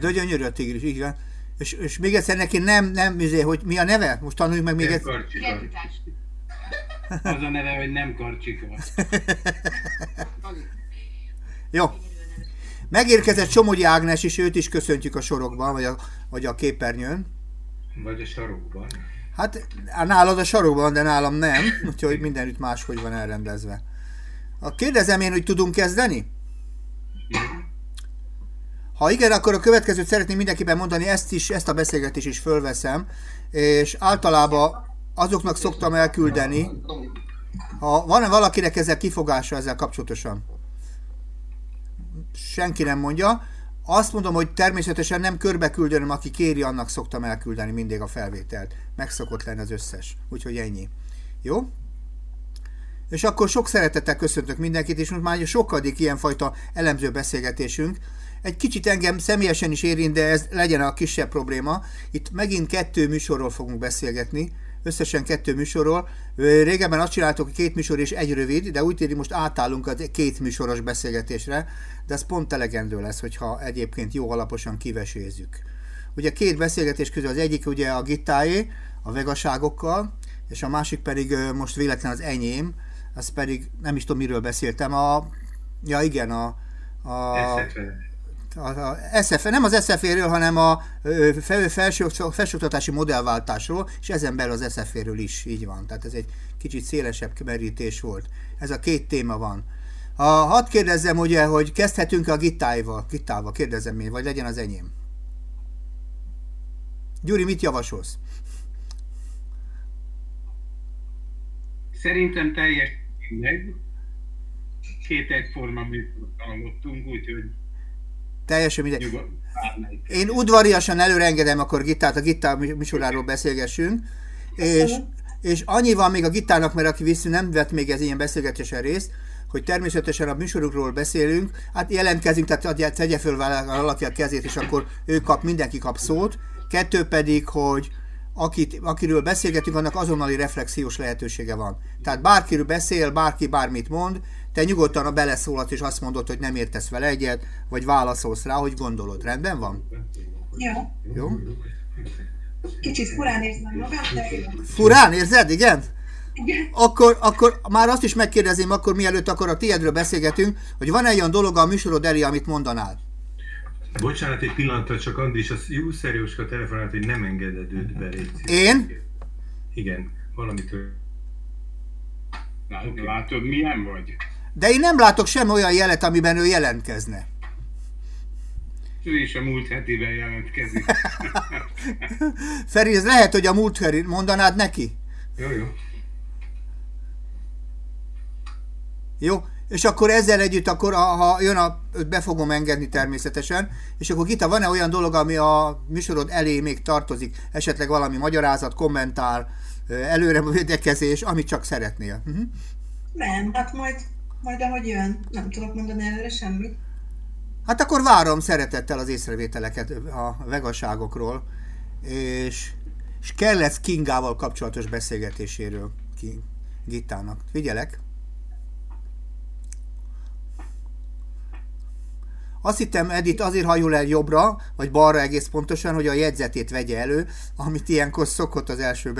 de gyönyörű a tigris, igen. És, és még egyszer neki nem, nem, izé, hogy mi a neve? Most tanuljuk meg még egyszer. Az a neve, hogy nem karcsika. Jó. Megérkezett Somogyi Ágnes is, őt is köszöntjük a sorokban, vagy a, vagy a képernyőn. Vagy a sarokban. Hát nálad a sarokban, de nálam nem, úgyhogy mindenütt máshogy van elrendezve. A kérdezem én, hogy tudunk kezdeni? Ha igen, akkor a következőt szeretném mindenkiben mondani, ezt is, ezt a beszélgetést is fölveszem, és általában azoknak szoktam elküldeni, ha van-e valakinek ezzel kifogása ezzel kapcsolatosan? Senki nem mondja. Azt mondom, hogy természetesen nem körbe küldenem, aki kéri, annak szoktam elküldeni mindig a felvételt. Megszokott lenni az összes. Úgyhogy ennyi. Jó? És akkor sok szeretettel köszöntök mindenkit, és most már sokadik ilyenfajta elemző beszélgetésünk. Egy kicsit engem személyesen is érint, de ez legyen a kisebb probléma. Itt megint kettő műsorról fogunk beszélgetni, összesen kettő műsorról. Régebben azt csináltuk, hogy két műsor és egy rövid, de úgy tűnik most átállunk a két műsoros beszélgetésre, de ez pont elegendő lesz, hogyha egyébként jó alaposan kivesézzük. Ugye két beszélgetés közül az egyik ugye a gitáé, a vegaságokkal, és a másik pedig most véletlen az enyém, az pedig nem is tudom miről beszéltem, a, ja igen, a, a, a, a SF, nem az SF-ről, hanem a felső, felsőoktatási modellváltásról, és ezen belül az SF-ről is, így van. Tehát ez egy kicsit szélesebb merítés volt. Ez a két téma van. A, hadd kérdezzem ugye, hogy kezdhetünk a gitáival, gitával, kérdezem én, vagy legyen az enyém. Gyuri, mit javasolsz? Szerintem teljes meg. Két egyforma műsort hallottunk, úgyhogy Teljesen mindegy. Én udvariasan előrengedem akkor Gittát, a Gittá műsoráról beszélgessünk, és, és annyi van még a Gittának, mert aki vissza nem vett még ez ilyen beszélgetésen részt, hogy természetesen a műsorukról beszélünk, hát jelentkezünk, tehát tegye föl valaki a kezét, és akkor ő kap, mindenki kap szót. Kettő pedig, hogy akit, akiről beszélgetünk, annak azonnali reflexiós lehetősége van. Tehát bárkiről beszél, bárki bármit mond, te nyugodtan a beleszólat és azt mondod, hogy nem értesz vele egyet, vagy válaszolsz rá, hogy gondolod. Rendben van? Jó. Jó? Kicsit furán érzem magam, de Furán érzed, igen? Igen. Akkor, akkor már azt is megkérdezem, akkor mielőtt akkor a tiédről beszélgetünk, hogy van-e olyan dolog a műsorod elé, amit mondanál? Bocsánat, egy pillanatra, csak Andis, az jó Jószerjóska telefonált, hogy nem engeded őt be. Én? Igen, valamitől. Látod, milyen vagy? De én nem látok sem olyan jelet, amiben ő jelentkezne. Ő is a múlt hetiben jelentkezik. Feri, ez lehet, hogy a múlt heti mondanád neki? Jó, jó. Jó, és akkor ezzel együtt, akkor ha jön a, be fogom engedni természetesen, és akkor Gita, van-e olyan dolog, ami a műsorod elé még tartozik, esetleg valami magyarázat, kommentár, előre védekezés, amit csak szeretnél? Uh-huh. Nem, hát majd majd ahogy jön. Nem tudok mondani előre semmit. Hát akkor várom szeretettel az észrevételeket a vegaságokról, és, és kellett Kingával kapcsolatos beszélgetéséről King, Gittának. Figyelek! Azt hittem, Edith azért hajul el jobbra, vagy balra egész pontosan, hogy a jegyzetét vegye elő, amit ilyenkor szokott az első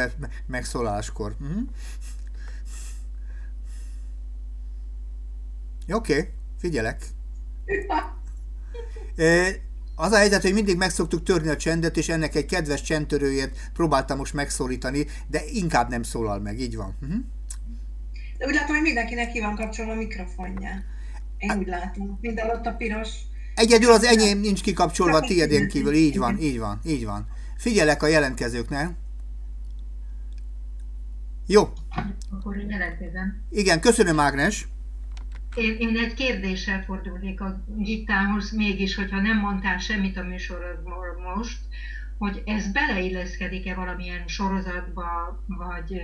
megszóláskor. Hm? Oké, okay, figyelek. Az a helyzet, hogy mindig meg szoktuk törni a csendet, és ennek egy kedves csendtörőjét próbáltam most megszólítani, de inkább nem szólal meg, így van. Uh-huh. De úgy látom, hogy mindenkinek ki van kapcsolva a mikrofonja. Én úgy látom. Minden ott a piros. Egyedül az enyém nincs kikapcsolva a tiédén kívül. Így van, így van, így van. Figyelek a jelentkezőknek. Jó. Akkor én jelentkezem. Igen, köszönöm Ágnes. Én, én egy kérdéssel fordulnék a Gittához mégis, hogyha nem mondtál semmit a műsorokból most, hogy ez beleilleszkedik-e valamilyen sorozatba, vagy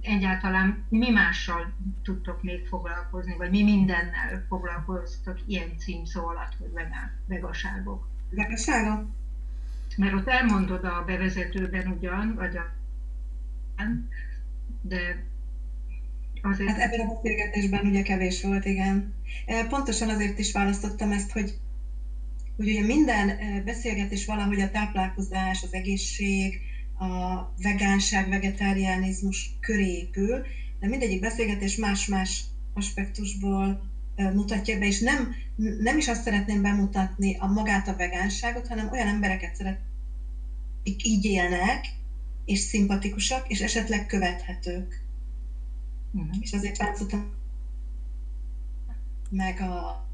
egyáltalán mi mással tudtok még foglalkozni, vagy mi mindennel foglalkoztok ilyen címszó alatt, hogy vegaságok? Vegaságok? Mert ott elmondod a bevezetőben ugyan, vagy a de Azért. Hát ebben a beszélgetésben ugye kevés volt, igen. Pontosan azért is választottam ezt, hogy hogy ugye minden beszélgetés valahogy a táplálkozás, az egészség, a vegánság, vegetáriánizmus köré épül, de mindegyik beszélgetés más-más aspektusból mutatja be, és nem, nem is azt szeretném bemutatni a magát a vegánságot, hanem olyan embereket szeret, akik így élnek, és szimpatikusak, és esetleg követhetők. Uh-huh. És azért látszottam meg a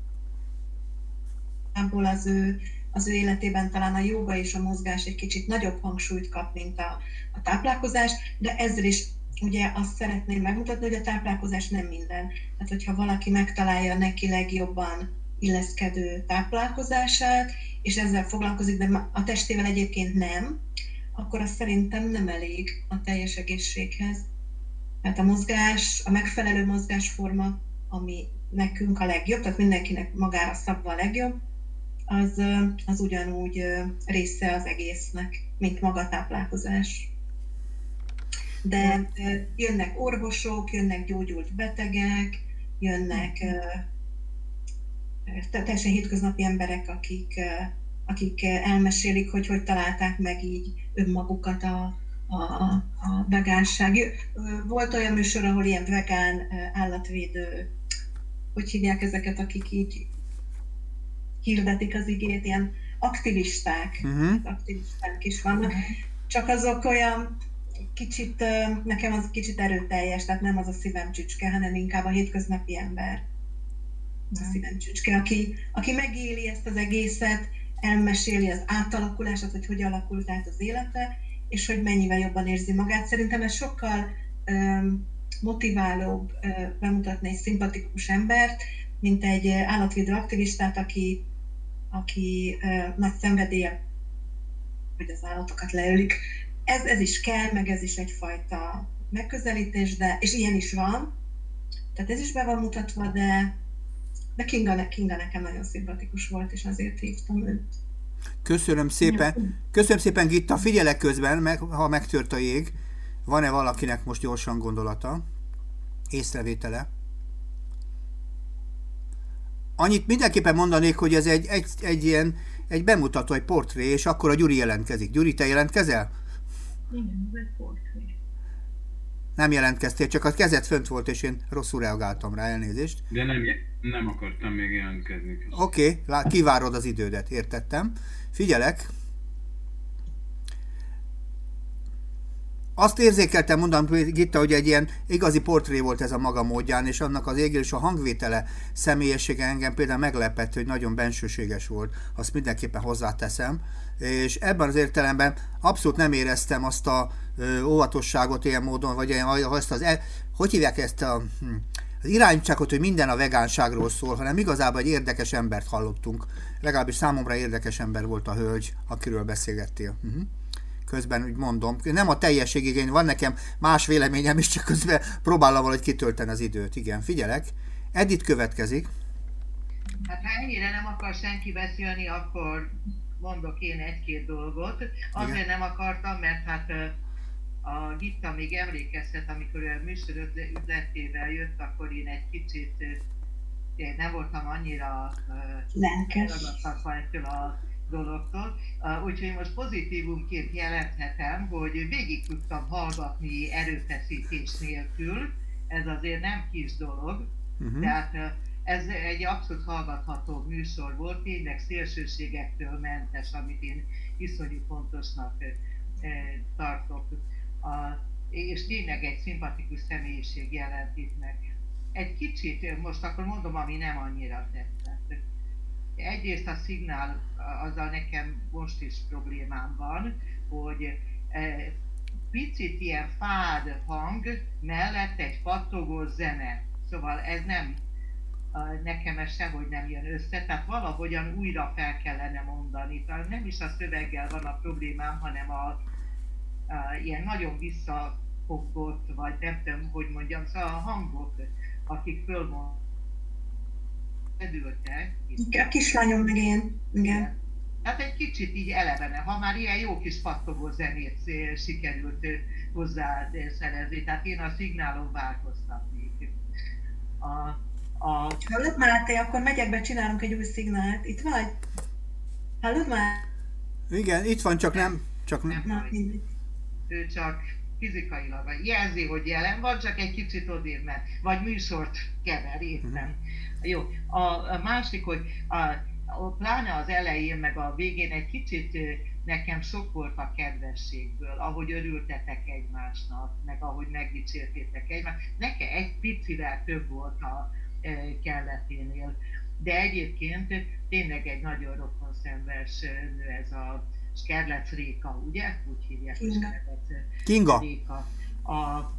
abból az ő, az ő életében talán a joga és a mozgás egy kicsit nagyobb hangsúlyt kap, mint a, a táplálkozás, de ezzel is ugye azt szeretném megmutatni, hogy a táplálkozás nem minden. Tehát, hogyha valaki megtalálja neki legjobban illeszkedő táplálkozását, és ezzel foglalkozik, de a testével egyébként nem, akkor az szerintem nem elég a teljes egészséghez. Tehát a mozgás, a megfelelő mozgásforma, ami nekünk a legjobb, tehát mindenkinek magára szabva a legjobb, az, az ugyanúgy része az egésznek, mint maga táplálkozás. De jönnek orvosok, jönnek gyógyult betegek, jönnek teljesen hétköznapi emberek, akik, akik elmesélik, hogy hogy találták meg így önmagukat a, a, a vegánság. Volt olyan műsor, ahol ilyen vegán állatvédő, hogy hívják ezeket, akik így hirdetik az igét, ilyen aktivisták, uh-huh. aktivisták is vannak, csak azok olyan kicsit, nekem az kicsit erőteljes, tehát nem az a szívem csücske, hanem inkább a hétköznapi ember. Az a mhm. szívem csücske, aki, aki megéli ezt az egészet, elmeséli az átalakulását, hogy hogy alakult át az élete, és hogy mennyivel jobban érzi magát. Szerintem ez sokkal motiválóbb uh, bemutatni egy szimpatikus embert, mint egy állatvédő aktivistát, aki aki uh, nagy szenvedélye, hogy az állatokat leölik. Ez, ez is kell, meg ez is egyfajta megközelítés, de, és ilyen is van, tehát ez is be van mutatva, de, de Kinga, Kinga nekem nagyon szimpatikus volt, és azért hívtam őt. Köszönöm szépen. Köszönöm szépen, Gitta. Figyelek közben, meg, ha megtört a jég. Van-e valakinek most gyorsan gondolata? Észrevétele? Annyit mindenképpen mondanék, hogy ez egy, egy, egy ilyen egy bemutató, egy portré, és akkor a Gyuri jelentkezik. Gyuri, te jelentkezel? Igen, ez egy portré. Nem jelentkeztél, csak a kezed fönt volt, és én rosszul reagáltam rá, elnézést. De nem, nem akartam még jelentkezni. Oké, okay, kivárod az idődet, értettem. Figyelek, azt érzékeltem, mondom, Gitta, hogy egy ilyen igazi portré volt ez a maga módján, és annak az égés és a hangvétele személyessége engem például meglepett, hogy nagyon bensőséges volt, azt mindenképpen hozzáteszem, és ebben az értelemben abszolút nem éreztem azt a ö, óvatosságot ilyen módon, vagy ilyen, azt az, el, hogy hívják ezt a, hm, iránycsákot, hogy minden a vegánságról szól, hanem igazából egy érdekes embert hallottunk. Legalábbis számomra érdekes ember volt a hölgy, akiről beszélgettél. Uh-huh közben úgy mondom. Nem a teljességig, igény, van nekem más véleményem is, csak közben próbálom valahogy kitölteni az időt. Igen, figyelek. Edith következik. Hát ha ennyire nem akar senki beszélni, akkor mondok én egy-két dolgot. Azért Igen. nem akartam, mert hát a Gitta még emlékeztet, amikor a műsor üzletével jött, akkor én egy kicsit én nem voltam annyira lelkes a dologtól. Úgyhogy most pozitívumként jelenthetem, hogy végig tudtam hallgatni erőfeszítés nélkül. Ez azért nem kis dolog. Uh-huh. Tehát ez egy abszolút hallgatható műsor volt, tényleg szélsőségektől mentes, amit én iszonyú fontosnak tartok. A, és tényleg egy szimpatikus személyiség jelent itt meg. Egy kicsit, most akkor mondom, ami nem annyira tetszett egyrészt a szignál, azzal nekem most is problémám van, hogy e, picit ilyen fád hang mellett egy pattogó zene. Szóval ez nem, nekem ez sehogy nem jön össze, tehát valahogyan újra fel kellene mondani. Tehát nem is a szöveggel van a problémám, hanem a, ilyen nagyon visszafogott, vagy nem tudom, hogy mondjam, szóval a hangok, akik fölmondják, Edültek. A kislányom meg én, igen. Hát egy kicsit így elevene, ha már ilyen jó kis pattogó zenét sikerült hozzá szerezni, tehát én a szignálon változtatnék. A, a... Hallott Máté, akkor megyek be, csinálunk egy új szignált. Itt vagy? Hallod már? Igen, itt van, csak nem, csak Nem mindegy. Ő csak fizikailag vagy jelzi, hogy jelen van, csak egy kicsit odébb ment. Vagy műsort kever, értem. Jó. A, a másik, hogy a, a, pláne az elején, meg a végén egy kicsit nekem sok volt a kedvességből, ahogy örültetek egymásnak, meg ahogy megdicsértétek egymást. Nekem egy picivel több volt a ö, kelleténél. De egyébként tényleg egy nagyon rokonszenves ö, nő ez a Skerlec Réka, ugye? Úgy hívják, Kinga. Skerlec Kinga. Réka. A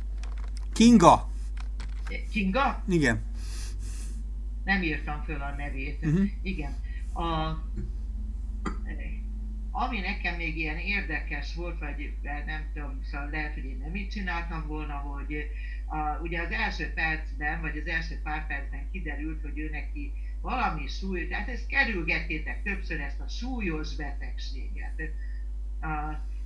Kinga. Kinga? Igen. Nem írtam föl a nevét. Mhm. Igen. A, ami nekem még ilyen érdekes volt, vagy nem tudom, szóval lehet, hogy én nem így csináltam volna, hogy a, ugye az első percben, vagy az első pár percben kiderült, hogy ő neki valami súly, tehát ezt kerülgettétek többször ezt a súlyos betegséget.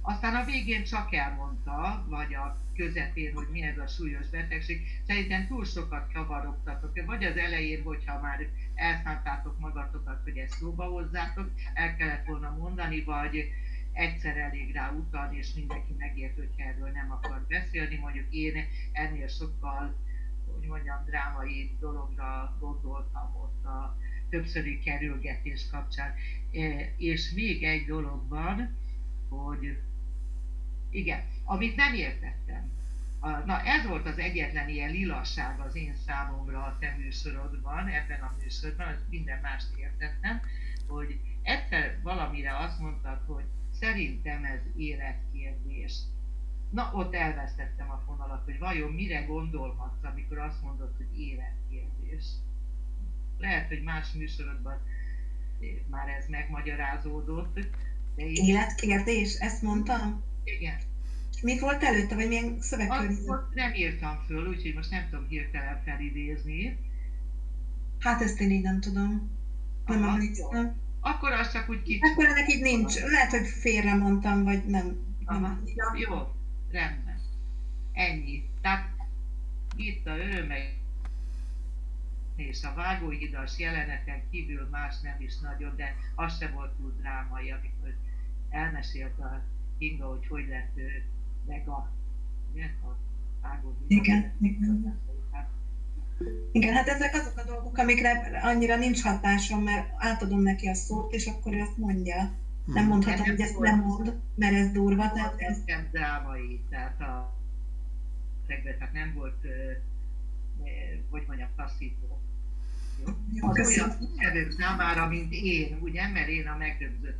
Aztán a végén csak elmondta, vagy a közepén, hogy mi ez a súlyos betegség. Szerintem túl sokat kavarogtatok, vagy az elején, hogyha már elszántátok magatokat, hogy ezt szóba hozzátok, el kellett volna mondani, vagy egyszer elég rá utalni, és mindenki megért, hogy erről nem akar beszélni. Mondjuk én ennél sokkal, hogy mondjam, drámai dologra gondoltam ott a többszöri kerülgetés kapcsán. E, És még egy dolog van, hogy igen, amit nem értettem. Na ez volt az egyetlen ilyen lilasság az én számomra a te műsorodban, ebben a műsorban, az minden mást értettem, hogy egyszer valamire azt mondtad, hogy szerintem ez életkérdés. Na, ott elvesztettem a fonalat, hogy vajon mire gondolhatsz, amikor azt mondod, hogy életkérdés. Lehet, hogy más műsorodban már ez megmagyarázódott, de én, Életkérdés, ezt mondtam? igen, Mit volt előtte, vagy milyen Azt szövegkörnyezet? nem írtam föl, úgyhogy most nem tudom hirtelen felidézni. Hát ezt én így nem tudom. Nem Aha, emlékszem. Akkor az csak úgy kicsit. Akkor ennek így nincs. Lehet, hogy félre mondtam, vagy nem. Aha, nem. jó, rendben. Ennyi. Tehát itt a örömei és a vágóhidas jeleneten kívül más nem is nagyon, de az se volt túl drámai, amikor elmesélte a Kinga, hogy hogy lett ő Vega, ugye, a vágóhidas. Igen, igen. Hát, Igen, hát ezek azok a dolgok, amikre annyira nincs hatásom, mert átadom neki a szót, és akkor ő azt mondja. Nem mondhatom, hogy ezt nem mond, mert ez durva, tehát ez... nem drámai, tehát a tehát nem volt, hogy mondjam, taszító. Jó? Olyan számára, mint én, ugye, mert én a megdöbzött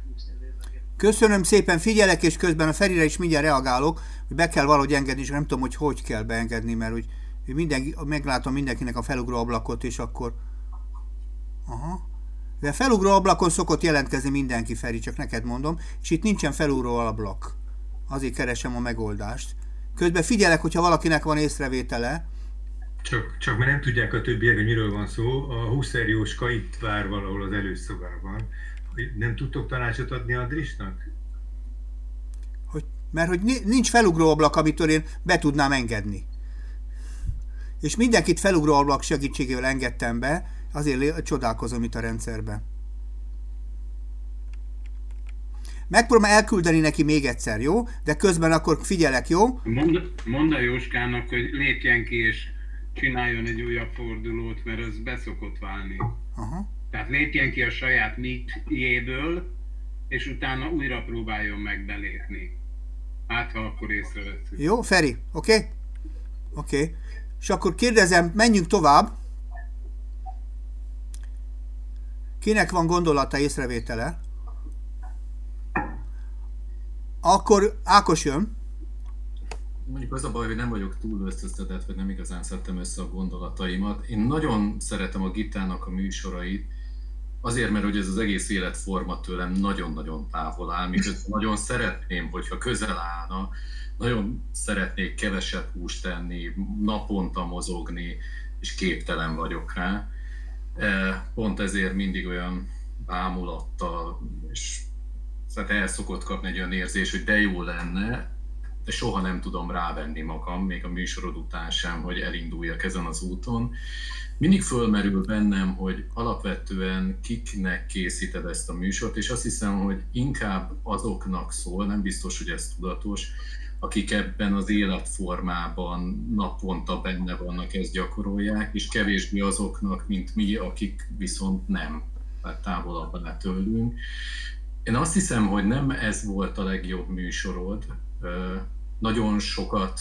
vagyok. Köszönöm szépen, figyelek, és közben a Ferire is mindjárt reagálok, hogy be kell valahogy engedni, és nem tudom, hogy hogy kell beengedni, mert hogy hogy mindenki, meglátom mindenkinek a felugró ablakot, és akkor... Aha. De felugró ablakon szokott jelentkezni mindenki, Feri, csak neked mondom, és itt nincsen felugró ablak. Azért keresem a megoldást. Közben figyelek, hogyha valakinek van észrevétele. Csak, csak mert nem tudják a többiek, hogy miről van szó, a Huszer Jóska itt vár valahol az előszobában. Nem tudtok tanácsot adni Andrisnak? Hogy, mert hogy ni- nincs felugró ablak, amitől én be tudnám engedni. És mindenkit felugró ablak segítségével engedtem be, azért csodálkozom itt a rendszerben. Megpróbálom elküldeni neki még egyszer, jó? De közben akkor figyelek, jó? Mondd, mondd a Jóskának, hogy lépjen ki és csináljon egy újabb fordulót, mert az beszokott válni. Aha. Tehát lépjen ki a saját mitjéből, és utána újra próbáljon meg belépni. Hát, ha akkor észrevesszük. Jó, Feri, oké? Okay? Oké. Okay. És akkor kérdezem, menjünk tovább. Kinek van gondolata, észrevétele? Akkor Ákos jön. Mondjuk az a baj, hogy nem vagyok túl összeszedett, vagy nem igazán szedtem össze a gondolataimat. Én nagyon szeretem a Gitának a műsorait, azért, mert hogy ez az egész életforma tőlem nagyon-nagyon távol áll, miközben nagyon szeretném, hogyha közel állna, nagyon szeretnék kevesebb húst tenni, naponta mozogni, és képtelen vagyok rá. E, Pont ezért mindig olyan bámulattal, és tehát el szokott kapni egy olyan érzés, hogy de jó lenne, de soha nem tudom rávenni magam, még a műsorod után sem, hogy elinduljak ezen az úton. Mindig fölmerül bennem, hogy alapvetően kiknek készíted ezt a műsort, és azt hiszem, hogy inkább azoknak szól, nem biztos, hogy ez tudatos, akik ebben az életformában naponta benne vannak, ezt gyakorolják, és kevésbé azoknak, mint mi, akik viszont nem, tehát távolabb le tőlünk. Én azt hiszem, hogy nem ez volt a legjobb műsorod. Nagyon sokat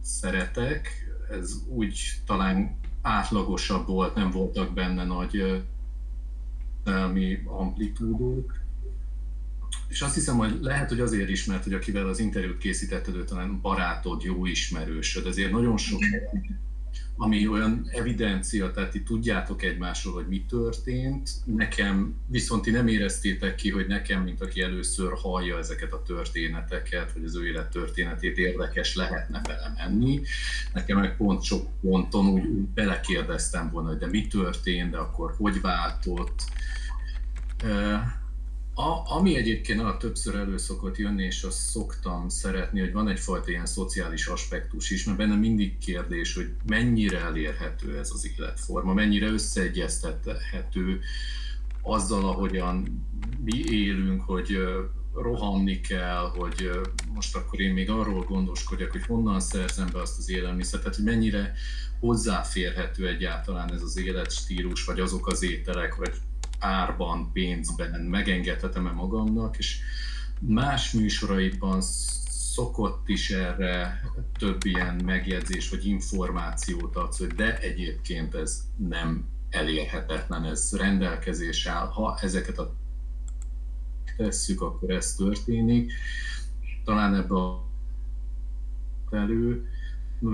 szeretek, ez úgy talán átlagosabb volt, nem voltak benne nagy elmi amplitúdók, és azt hiszem, hogy lehet, hogy azért is, mert hogy akivel az interjút készítetted, ő talán barátod, jó ismerősöd, ezért nagyon sok ami olyan evidencia, tehát ti tudjátok egymásról, hogy mi történt. Nekem viszont ti nem éreztétek ki, hogy nekem, mint aki először hallja ezeket a történeteket, vagy az ő élet történetét érdekes lehetne belemenni. Nekem meg pont sok ponton úgy belekérdeztem volna, hogy de mi történt, de akkor hogy váltott a, ami egyébként a többször elő szokott jönni, és azt szoktam szeretni, hogy van egyfajta ilyen szociális aspektus is, mert benne mindig kérdés, hogy mennyire elérhető ez az életforma, mennyire összeegyeztethető azzal, ahogyan mi élünk, hogy rohanni kell, hogy most akkor én még arról gondoskodjak, hogy honnan szerzem be azt az élelmiszert, tehát hogy mennyire hozzáférhető egyáltalán ez az életstílus, vagy azok az ételek, vagy árban, pénzben megengedhetem-e magamnak, és más műsoraikban szokott is erre több ilyen megjegyzés vagy információt adsz, hogy de egyébként ez nem elérhetetlen, ez rendelkezés áll. Ha ezeket a tesszük, akkor ez történik. Talán ebbe a elő,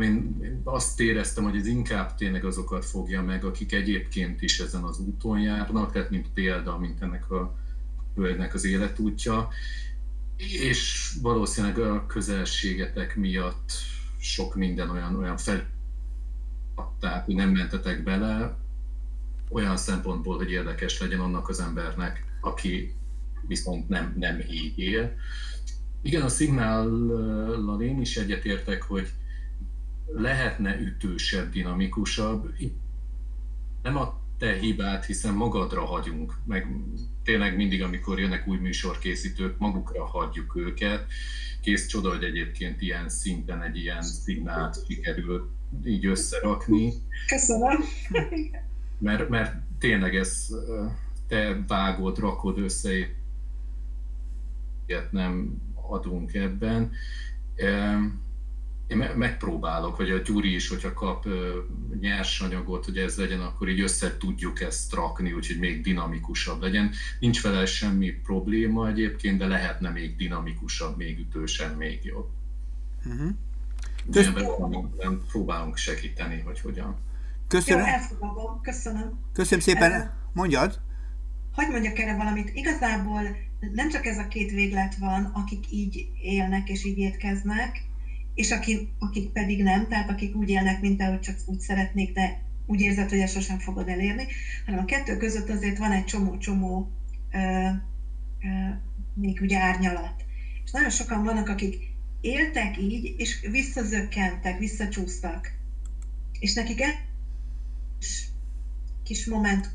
én azt éreztem, hogy ez inkább tényleg azokat fogja meg, akik egyébként is ezen az úton járnak, tehát mint példa, mint ennek a hölgynek az életútja, és valószínűleg a közelségetek miatt sok minden olyan, olyan fel, tehát hogy nem mentetek bele, olyan szempontból, hogy érdekes legyen annak az embernek, aki viszont nem, nem így él. Igen, a szignállal én is egyetértek, hogy lehetne ütősebb, dinamikusabb. Nem a te hibát, hiszen magadra hagyunk, meg tényleg mindig, amikor jönnek új műsorkészítők, magukra hagyjuk őket. Kész csoda, hogy egyébként ilyen szinten egy ilyen szignált sikerül így összerakni. Köszönöm. Mert, mert tényleg ez te vágod, rakod össze, ilyet nem adunk ebben én megpróbálok, hogy a Gyuri is, hogyha kap nyersanyagot, hogy ez legyen, akkor így össze tudjuk ezt rakni, úgyhogy még dinamikusabb legyen. Nincs vele semmi probléma egyébként, de lehetne még dinamikusabb, még ütősen, még jobb. Uh-huh. Köszönöm. próbálunk segíteni, hogy hogyan. Köszönöm. Jó, elfogadom. Köszönöm. Köszönöm szépen. Mondjad. Hogy mondjak erre valamit? Igazából nem csak ez a két véglet van, akik így élnek és így étkeznek, és akik, akik pedig nem, tehát akik úgy élnek, mint ahogy csak úgy szeretnék, de úgy érzed, hogy ezt sosem fogod elérni, hanem a kettő között azért van egy csomó-csomó még ugye árnyalat. És nagyon sokan vannak, akik éltek így, és visszazökkentek, visszacsúsztak. És nekik egy kis moment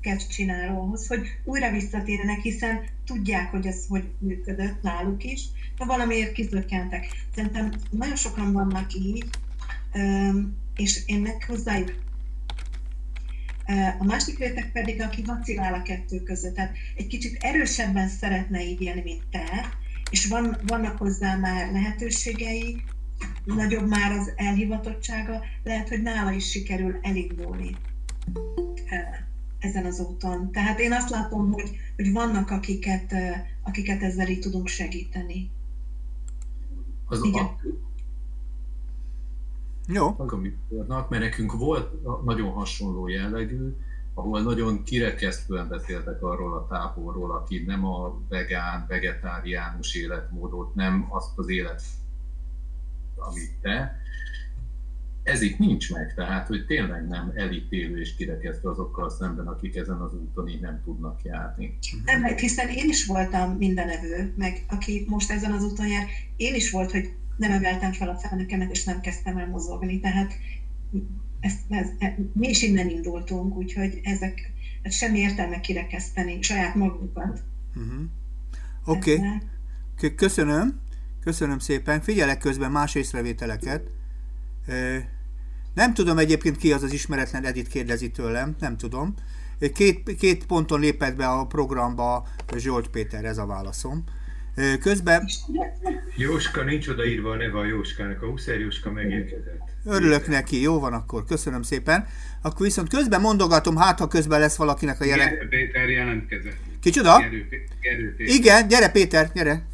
kell csinálni ahhoz, hogy újra visszatérjenek, hiszen tudják, hogy ez hogy működött náluk is, de valamiért kizökkentek. Szerintem nagyon sokan vannak így, és én meg hozzájuk. A másik réteg pedig, aki vacilál a kettő között, tehát egy kicsit erősebben szeretne így élni, mint te, és van, vannak hozzá már lehetőségei, nagyobb már az elhivatottsága, lehet, hogy nála is sikerül elindulni ezen az úton. Tehát én azt látom, hogy, hogy vannak, akiket, akiket ezzel így tudunk segíteni. Az Igen. A... Jó. Vannak, mert nekünk volt nagyon hasonló jellegű, ahol nagyon kirekesztően beszéltek arról a táborról, aki nem a vegán, vegetáriánus életmódot, nem azt az élet, amit te, ez itt nincs meg, tehát hogy tényleg nem elítélő és kirekesztve azokkal szemben, akik ezen az úton így nem tudnak járni. Nem, hiszen én is voltam mindenevő, meg aki most ezen az úton jár, én is volt, hogy nem emeltem fel a felnekemet, és nem kezdtem el mozogni, tehát ezt, ez, e, mi is innen indultunk, úgyhogy ezek, ez semmi értelme kirekeszteni saját magunkat. Uh-huh. Oké, okay. köszönöm, köszönöm szépen. Figyelek közben más észrevételeket. Nem tudom egyébként ki az az ismeretlen Edit kérdezi tőlem, nem tudom. Két, két ponton lépett be a programba Zsolt Péter, ez a válaszom. Közben... Jóska, nincs odaírva a neve a Jóskának, a Huszer Jóska megérkezett. Örülök neki, jó van akkor, köszönöm szépen. Akkor viszont közben mondogatom, hát ha közben lesz valakinek a jelen... Gyere, Péter jelentkezett. Kicsoda? Gyere, gyere, Péter. Igen, gyere Péter, gyere.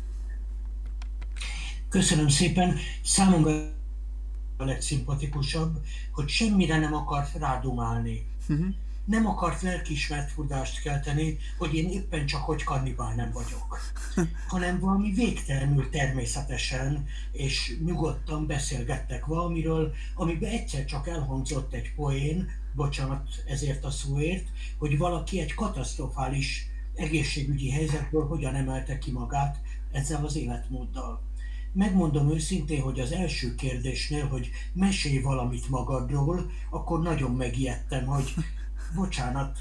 Köszönöm szépen. Számomra a legszimpatikusabb, hogy semmire nem akart rádumálni. Uh-huh. Nem akart lelkismert fudást kelteni, hogy én éppen csak hogy kannibál nem vagyok, hanem valami végtelenül természetesen és nyugodtan beszélgettek valamiről, amiben egyszer csak elhangzott egy poén, bocsánat ezért a szóért, hogy valaki egy katasztrofális egészségügyi helyzetből hogyan emelte ki magát ezzel az életmóddal Megmondom őszintén, hogy az első kérdésnél, hogy mesélj valamit magadról, akkor nagyon megijedtem, hogy bocsánat,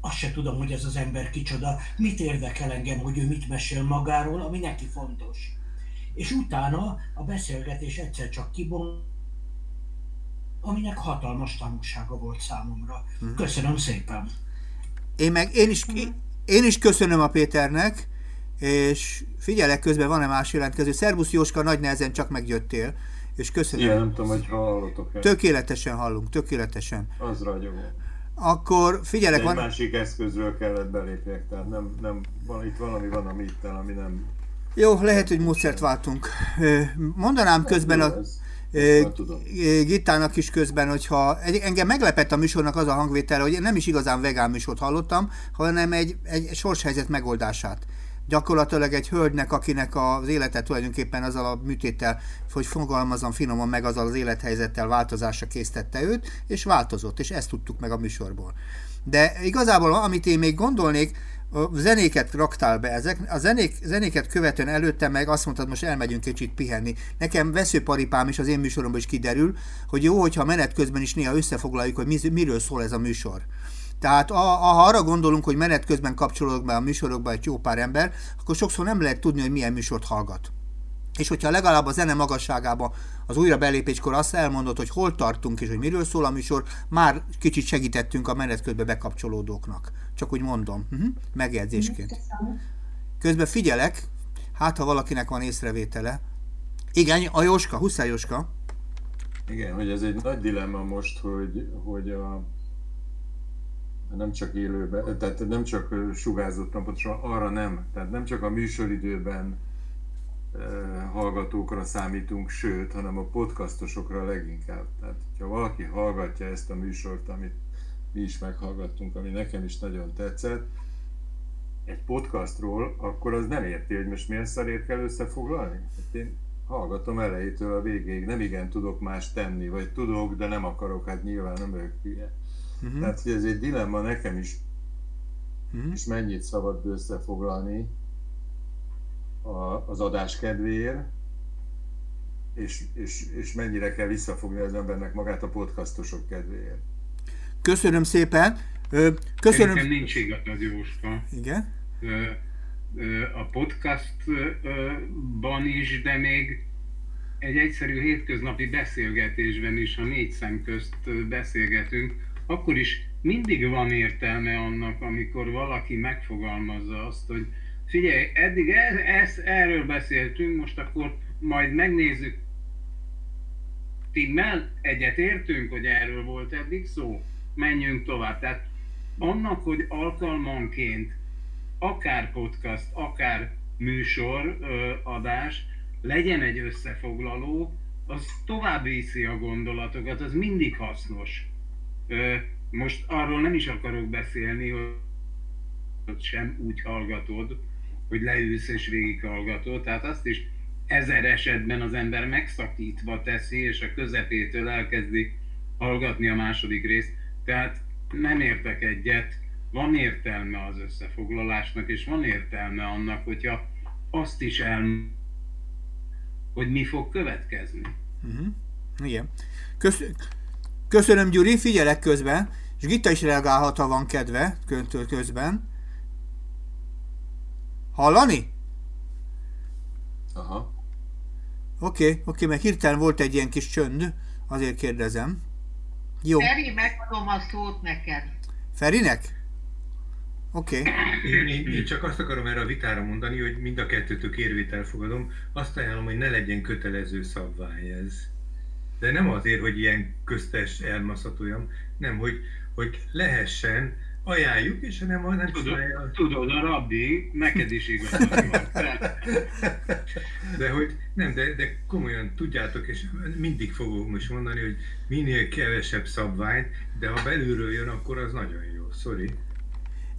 azt se tudom, hogy ez az ember kicsoda, mit érdekel engem, hogy ő mit mesél magáról, ami neki fontos. És utána a beszélgetés egyszer csak kibon, aminek hatalmas tanulsága volt számomra. Mhm. Köszönöm szépen! Én meg, én is, én is köszönöm a Péternek, és figyelek közben, van-e más jelentkező? Szervusz Jóska, nagy nehezen csak megjöttél, és köszönöm. Igen, nem tudom, hogy hallotok -e. Tökéletesen hallunk, tökéletesen. Az ragyogó. Akkor figyelek, Egy van... másik eszközről kellett belépjek, tehát nem, nem, van, itt valami van a mitten, ami nem... Jó, lehet, hogy módszert váltunk. Mondanám közben a... Gittának is közben, hogyha engem meglepett a műsornak az a hangvétel, hogy nem is igazán vegán műsort hallottam, hanem egy, egy sorshelyzet megoldását gyakorlatilag egy hölgynek, akinek az élete tulajdonképpen azzal a műtéttel, hogy fogalmazom finoman meg azzal az élethelyzettel változásra késztette őt, és változott, és ezt tudtuk meg a műsorból. De igazából, amit én még gondolnék, a zenéket raktál be, ezek, a zenék, zenéket követően előtte meg azt mondtad, most elmegyünk kicsit pihenni. Nekem veszőparipám is az én műsoromban is kiderül, hogy jó, hogyha menet közben is néha összefoglaljuk, hogy miről szól ez a műsor. Tehát a, ha arra gondolunk, hogy menet közben kapcsolódok be a műsorokba egy jó pár ember, akkor sokszor nem lehet tudni, hogy milyen műsort hallgat. És hogyha legalább a zene magasságában az újra belépéskor azt elmondott, hogy hol tartunk és hogy miről szól a műsor, már kicsit segítettünk a menet közben bekapcsolódóknak. Csak úgy mondom, uh-huh. megjegyzésként. Közben figyelek, hát ha valakinek van észrevétele. Igen, a Jóska, Huszá Jóska. Igen, hogy ez egy nagy dilemma most, hogy, hogy a nem csak élőben, tehát nem csak sugárzottan, pontosan arra nem, tehát nem csak a műsoridőben hallgatókra számítunk, sőt, hanem a podcastosokra leginkább. Tehát, ha valaki hallgatja ezt a műsort, amit mi is meghallgattunk, ami nekem is nagyon tetszett, egy podcastról, akkor az nem érti, hogy most milyen szarért kell összefoglalni. Hát én hallgatom elejétől a végéig, nem igen tudok más tenni, vagy tudok, de nem akarok, hát nyilván nem vagyok hülye. Uh-huh. Tehát, hogy ez egy dilemma nekem is, uh-huh. és mennyit szabad összefoglalni a, az adás kedvéért, és, és, és mennyire kell visszafogni az embernek magát a podcastosok kedvéért. Köszönöm szépen. Köszönöm. Nekem nincs igazad, Jóska. Igen? A podcastban is, de még egy egyszerű hétköznapi beszélgetésben is, ha négy szem közt beszélgetünk, akkor is mindig van értelme annak, amikor valaki megfogalmazza azt, hogy figyelj, eddig ez, ez, erről beszéltünk, most akkor majd megnézzük, egyet értünk, hogy erről volt eddig szó, menjünk tovább. Tehát annak, hogy alkalmanként akár podcast, akár műsor ö, adás, legyen egy összefoglaló, az tovább viszi a gondolatokat, az mindig hasznos. Most arról nem is akarok beszélni, hogy sem úgy hallgatod, hogy leülsz és végighallgatod, tehát azt is ezer esetben az ember megszakítva teszi, és a közepétől elkezdi hallgatni a második részt. Tehát nem értek egyet, van értelme az összefoglalásnak, és van értelme annak, hogyha azt is el, hogy mi fog következni. Uh-huh. Igen. Kösz- köszönöm, Gyuri, figyelek közben, és Gitta is reagálhat, ha van kedve közben. Hallani? Aha. Oké, okay, oké, okay, mert hirtelen volt egy ilyen kis csönd, azért kérdezem. Jó. Feri, megadom a szót neked. Ferinek? Oké. Okay. Én, én, én csak azt akarom erre a vitára mondani, hogy mind a kettőtök érvét elfogadom. Azt ajánlom, hogy ne legyen kötelező szabvány ez. De nem azért, hogy ilyen köztes elmaszatoljam, nem, hogy, hogy lehessen ajánljuk, és nem, nem tudod, tudod, a rabbi, neked is igazad van. De hogy nem, de, de komolyan tudjátok, és mindig fogok most mondani, hogy minél kevesebb szabványt, de ha belülről jön, akkor az nagyon jó. Sorry.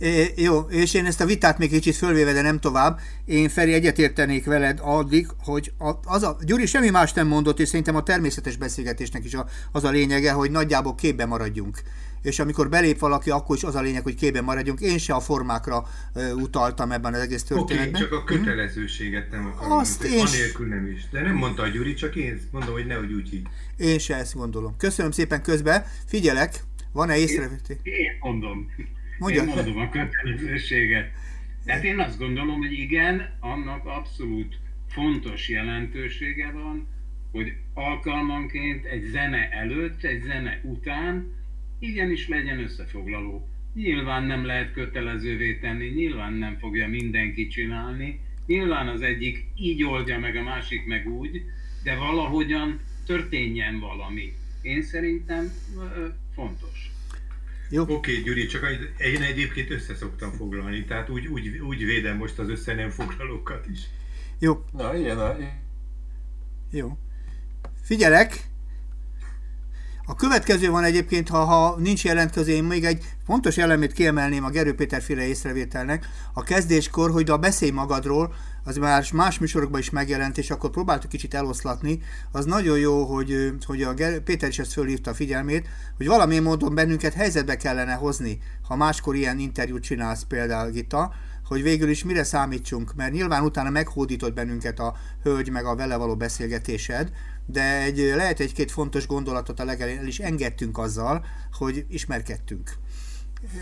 É, jó, és én ezt a vitát még kicsit fölvéve, de nem tovább. Én Feri egyetértenék veled addig, hogy a, az a, Gyuri semmi más nem mondott, és szerintem a természetes beszélgetésnek is a, az a lényege, hogy nagyjából képbe maradjunk. És amikor belép valaki, akkor is az a lényeg, hogy képben maradjunk. Én se a formákra uh, utaltam ebben az egész történetben. Oké, okay, csak a kötelezőséget nem akarom. Azt én anélkül nem is. De nem mondta a Gyuri, csak én mondom, hogy nehogy úgy hív. Én se ezt gondolom. Köszönöm szépen közben. Figyelek, van-e észrevétel? Én, én mondom. Mondja. Én mondom a kötelezőséget. Tehát én azt gondolom, hogy igen, annak abszolút fontos jelentősége van, hogy alkalmanként egy zene előtt, egy zene után igenis legyen összefoglaló. Nyilván nem lehet kötelezővé tenni, nyilván nem fogja mindenki csinálni, nyilván az egyik így oldja meg, a másik meg úgy, de valahogyan történjen valami. Én szerintem fontos. Jó. Oké, okay, Gyuri, csak én egyébként össze szoktam foglalni, tehát úgy, úgy, úgy védem most az össze nem foglalókat is. Jó. Na, ilyen a... Jó. Figyelek! A következő van egyébként, ha, ha nincs jelentkező, én még egy fontos elemét kiemelném a Gerő Péter féle észrevételnek. A kezdéskor, hogy a beszélj magadról, az már más műsorokban is megjelent, és akkor próbáltuk kicsit eloszlatni. Az nagyon jó, hogy, hogy a Ger- Péter is ezt fölhívta a figyelmét, hogy valamilyen módon bennünket helyzetbe kellene hozni, ha máskor ilyen interjút csinálsz például Gita, hogy végül is mire számítsunk, mert nyilván utána meghódított bennünket a hölgy meg a vele való beszélgetésed, de egy, lehet egy-két fontos gondolatot a legelején el is engedtünk azzal, hogy ismerkedtünk.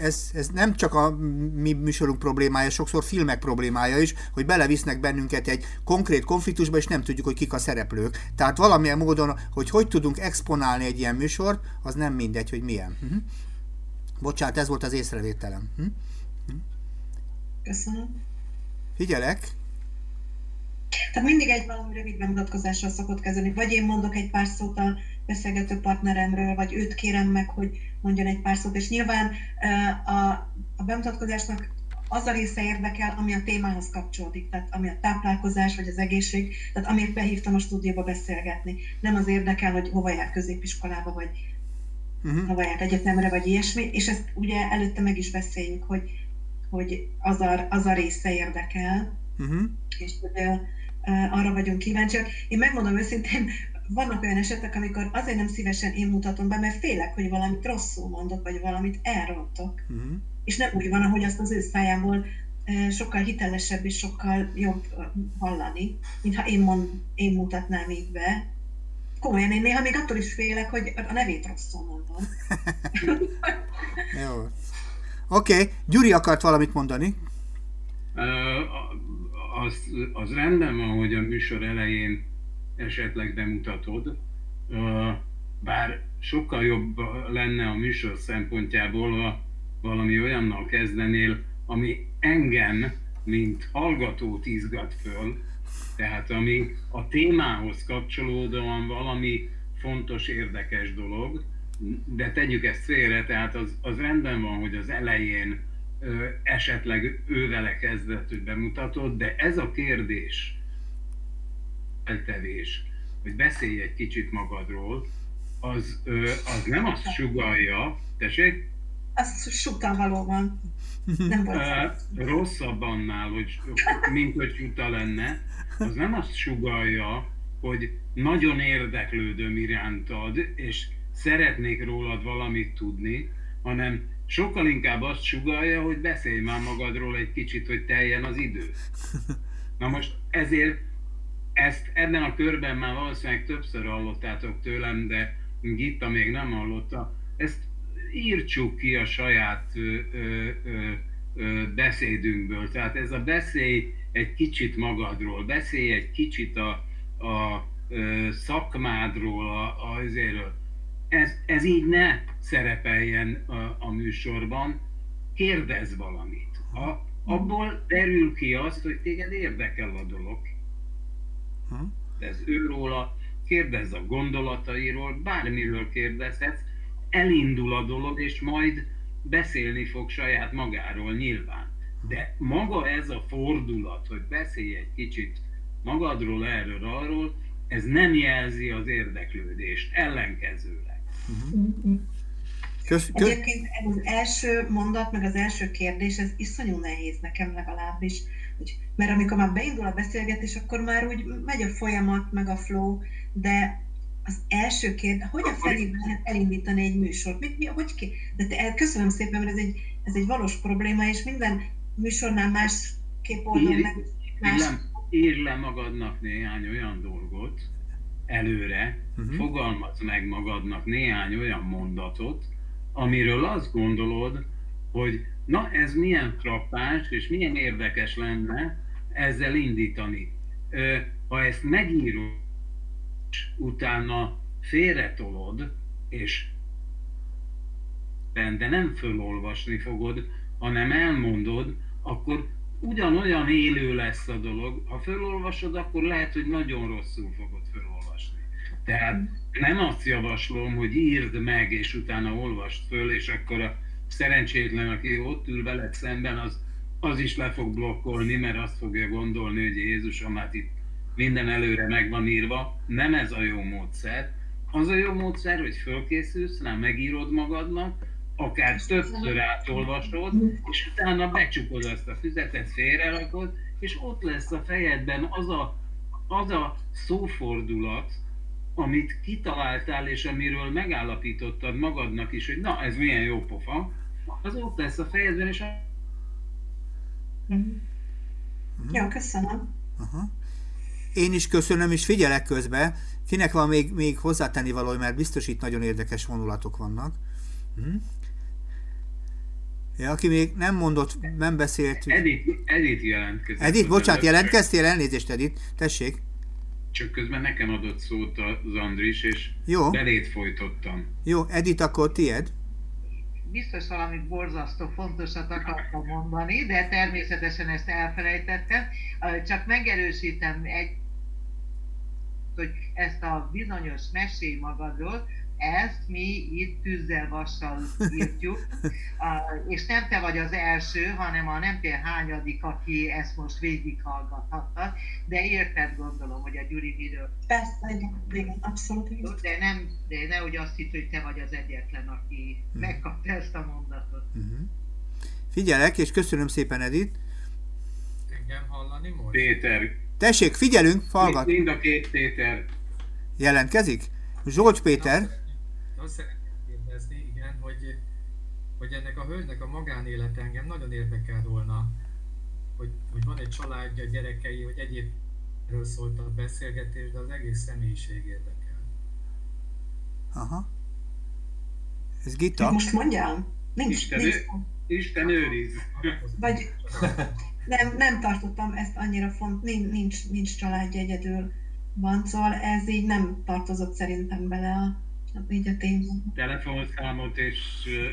Ez, ez nem csak a mi műsorunk problémája, sokszor filmek problémája is, hogy belevisznek bennünket egy konkrét konfliktusba, és nem tudjuk, hogy kik a szereplők. Tehát valamilyen módon, hogy hogy tudunk exponálni egy ilyen műsort, az nem mindegy, hogy milyen. Uh-huh. Bocsánat, ez volt az észrevételem. Uh-huh. Köszönöm. Figyelek. Tehát mindig egy valami rövid bemutatkozással szokott kezdeni. Vagy én mondok egy pár szót a beszélgető partneremről, vagy őt kérem meg, hogy mondjon egy pár szót. És nyilván a, a bemutatkozásnak az a része érdekel, ami a témához kapcsolódik, tehát ami a táplálkozás, vagy az egészség, tehát amiért behívtam a stúdióba beszélgetni. Nem az érdekel, hogy hova jár középiskolába, vagy uh-huh. hova jár egyetemre, vagy ilyesmi, és ezt ugye előtte meg is beszéljük, hogy, hogy az, a, az a része érdekel, uh-huh. és hogy arra vagyunk kíváncsiak. Én megmondom őszintén, vannak olyan esetek, amikor azért nem szívesen én mutatom be, mert félek, hogy valamit rosszul mondok, vagy valamit elrontok. Uh-huh. És nem úgy van, ahogy azt az ő szájából sokkal hitelesebb és sokkal jobb hallani, mintha én, mond, én mutatnám így be. Komolyan, én néha még attól is félek, hogy a nevét rosszul mondom. Jó. Oké, okay. Gyuri akart valamit mondani. Uh, az, az rendben van, hogy a műsor elején esetleg bemutatod, bár sokkal jobb lenne a műsor szempontjából, ha valami olyannal kezdenél, ami engem, mint hallgatót izgat föl, tehát ami a témához kapcsolódóan valami fontos, érdekes dolog, de tegyük ezt félre, tehát az, az rendben van, hogy az elején esetleg ővele kezdett, hogy bemutatod, de ez a kérdés, eltevés, hogy beszélj egy kicsit magadról, az, az nem azt sugalja, tessék? Az sugal valóban. Nem volt rosszabb annál, hogy, mint hogy csuta lenne, az nem azt sugalja, hogy nagyon érdeklődöm irántad, és szeretnék rólad valamit tudni, hanem sokkal inkább azt sugalja, hogy beszélj már magadról egy kicsit, hogy teljen az idő. Na most ezért ezt ebben a körben már valószínűleg többször hallottátok tőlem, de Gitta még nem hallotta. Ezt írtsuk ki a saját ö, ö, ö, beszédünkből. Tehát ez a beszélj egy kicsit magadról, beszélj egy kicsit a, a ö, szakmádról, a, a, azért, ez, ez így ne szerepeljen a, a műsorban, kérdezz valamit. A, abból derül ki azt, hogy téged érdekel a dolog. Ez őróla, kérdezz a gondolatairól, bármiről kérdezhetsz, elindul a dolog, és majd beszélni fog saját magáról nyilván. De maga ez a fordulat, hogy beszélj egy kicsit magadról, erről, arról, ez nem jelzi az érdeklődést, ellenkezőleg. Uh-huh. Kösz, kösz. Egyébként az első mondat, meg az első kérdés, ez iszonyú nehéz nekem legalábbis. Hogy, mert amikor már beindul a beszélgetés, akkor már úgy megy a folyamat, meg a flow, de az első kérdés, hogy a felében lehet elindítani egy műsort? Mit, mi, hogy ki? De te, köszönöm szépen, mert ez egy, ez egy valós probléma, és minden műsornál más kép oldal meg más... ír le magadnak néhány olyan dolgot előre, uh-huh. fogalmaz meg magadnak néhány olyan mondatot, amiről azt gondolod, hogy na ez milyen frappáns és milyen érdekes lenne ezzel indítani. Ha ezt megírod, utána félretolod, és de nem fölolvasni fogod, hanem elmondod, akkor ugyanolyan élő lesz a dolog. Ha fölolvasod, akkor lehet, hogy nagyon rosszul fogod. Tehát nem azt javaslom, hogy írd meg, és utána olvast föl, és akkor a szerencsétlen, aki ott ül veled szemben, az, az is le fog blokkolni, mert azt fogja gondolni, hogy Jézus, hát itt minden előre meg van írva. Nem ez a jó módszer. Az a jó módszer, hogy fölkészülsz rá, megírod magadnak, akár többször átolvasod, és utána becsukod azt a füzetet, félrerakod, és ott lesz a fejedben az a, az a szófordulat, amit kitaláltál, és amiről megállapítottad magadnak is, hogy na, ez milyen jó pofa, az ott lesz a fejedben, és a... Mm. Jó, köszönöm. Aha. Én is köszönöm, és figyelek közben. Kinek van még, még hozzátenni való, mert biztos itt nagyon érdekes vonulatok vannak. Hm? Ja, aki még nem mondott, nem beszélt. Edith, Edith jelentkezett. Edith, bocsánat, jelentkeztél? Elnézést, Edith. Tessék. Csak közben nekem adott szót az Andris, és Jó. belét folytottam. Jó, Edith, akkor tied. Biztos valami borzasztó fontosat akartam mondani, de természetesen ezt elfelejtettem. Csak megerősítem egy, hogy ezt a bizonyos mesé magadról, ezt mi itt tűzzel vassal írtjuk, és nem te vagy az első, hanem a nem tél hányadik, aki ezt most végighallgathatta, de érted gondolom, hogy a Gyuri miről. Persze, igen, abszolút. De, nem, de nehogy azt hitt, hogy te vagy az egyetlen, aki hmm. megkapta ezt a mondatot. Uh-huh. Figyelek, és köszönöm szépen, Edith. Engem hallani most? Péter. Tessék, figyelünk, hallgat. Mind a két Péter. Jelentkezik? Zsolt Péter azt szeretném kérdezni, igen, hogy, hogy ennek a hölgynek a magánélete engem nagyon érdekel volna, hogy, hogy van egy családja, gyerekei, hogy egyébről szólt a beszélgetés, de az egész személyiség érdekel. Aha. Ez Gita? Most mondjam? Nincs, Isten, nincs. Isten őriz. Vagy nem, nem tartottam ezt annyira font, nincs, nincs, nincs családja egyedül van, szóval ez így nem tartozott szerintem bele a a téma. Telefonszámot és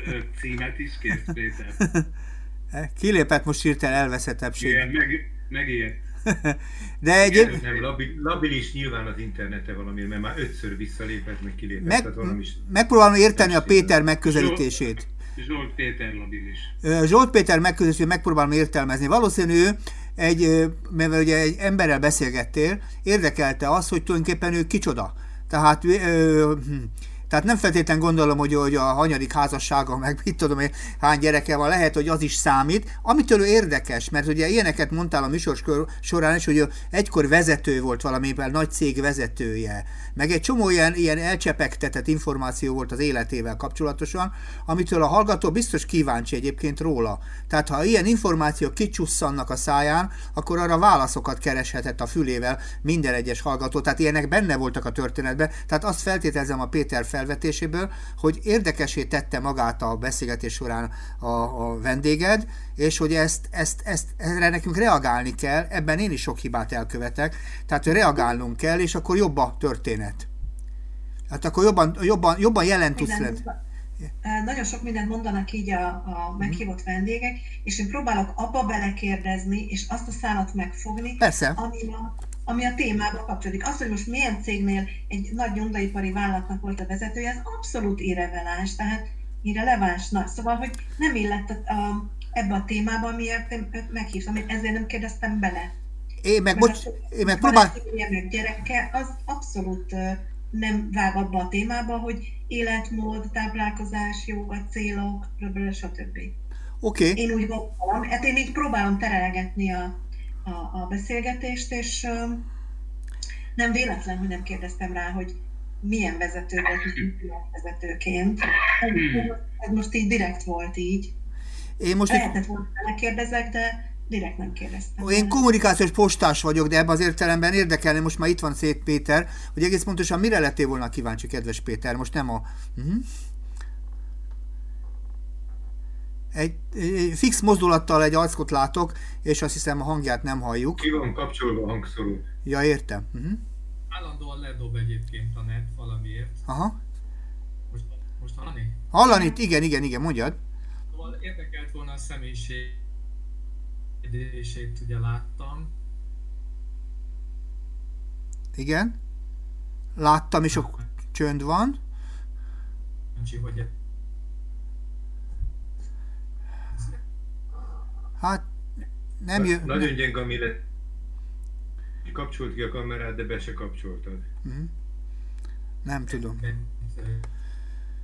ö, címet is kész, Péter. Kilépett most hirtelen elveszettebbség. Igen, meg, megért. De egyéb... Nem, labil, labilis nyilván az internete valami, mert már ötször visszalépett, meg kilépett. Meg, valami is megpróbálom érteni a Péter megközelítését. Zsolt, Zsolt Péter labilis. Zsolt Péter megközelítését megpróbálom értelmezni. Valószínű egy, mivel ugye egy emberrel beszélgettél, érdekelte az, hogy tulajdonképpen ő kicsoda. Tehát ö, hm, Tehát nem feltétlenül gondolom, hogy, hogy a hanyadik házassága, meg mit tudom én, hány gyereke van, lehet, hogy az is számít. Amitől ő érdekes, mert ugye ilyeneket mondtál a műsor során is, hogy ő egykor vezető volt valamivel, nagy cég vezetője, meg egy csomó ilyen, ilyen elcsepegtetett információ volt az életével kapcsolatosan, amitől a hallgató biztos kíváncsi egyébként róla. Tehát ha ilyen információk kicsusszannak a száján, akkor arra válaszokat kereshetett a fülével minden egyes hallgató. Tehát ilyenek benne voltak a történetben. Tehát azt feltételezem a Péter felvetéséből, hogy érdekesé tette magát a beszélgetés során a, a vendéged, és hogy ezt, ezt, ezt, erre nekünk reagálni kell, ebben én is sok hibát elkövetek, tehát reagálnunk kell, és akkor jobb a történet. Hát akkor jobban, jobban, jobban jelent tudsz lenni. Nagyon sok mindent mondanak így a, a meghívott vendégek, és én próbálok abba belekérdezni, és azt a szállat megfogni, Persze. ami a, ami a témába kapcsolódik. Az, hogy most milyen cégnél egy nagy nyomdaipari vállalatnak volt a vezetője, ez abszolút irreleváns, tehát irreleváns. Na, szóval, hogy nem illett a, a, ebbe a témába, miért meghívtam, én ezért nem kérdeztem bele. Én meg, bocs, én meg próbál... meg gyereke, az abszolút nem vág abba a témába, hogy életmód, táplálkozás, joga, célok, stb. Oké. Okay. Én úgy gondolom, hát én így próbálom terelgetni a, a, a beszélgetést, és nem véletlen, hogy nem kérdeztem rá, hogy milyen vezető volt, vezetőként. Ez most így direkt volt így. Én most Lehetett volna, kérdezek, de direkt nem kérdeztem. Én kommunikációs postás vagyok, de ebben az értelemben érdekelne, most már itt van Szét Péter, hogy egész pontosan mire lettél volna kíváncsi, kedves Péter, most nem a... Uh-huh. Egy, egy fix mozdulattal egy arckot látok, és azt hiszem a hangját nem halljuk. Ki van kapcsolva a hangszóró? Ja, értem. Uh-huh. Állandóan ledob egyébként a net valamiért. Aha. Most, most hallani? Hallani, igen, igen, igen, mondjad. Szóval érdekelt volna a személyiség kérdését ugye láttam. Igen. Láttam, és sok csönd van. Nincs, hogy Hát, nem jön... Nagyon gyenge a lett. Kapcsolt ki a kamerát, de be se kapcsoltad. Uh-huh. Nem tudom.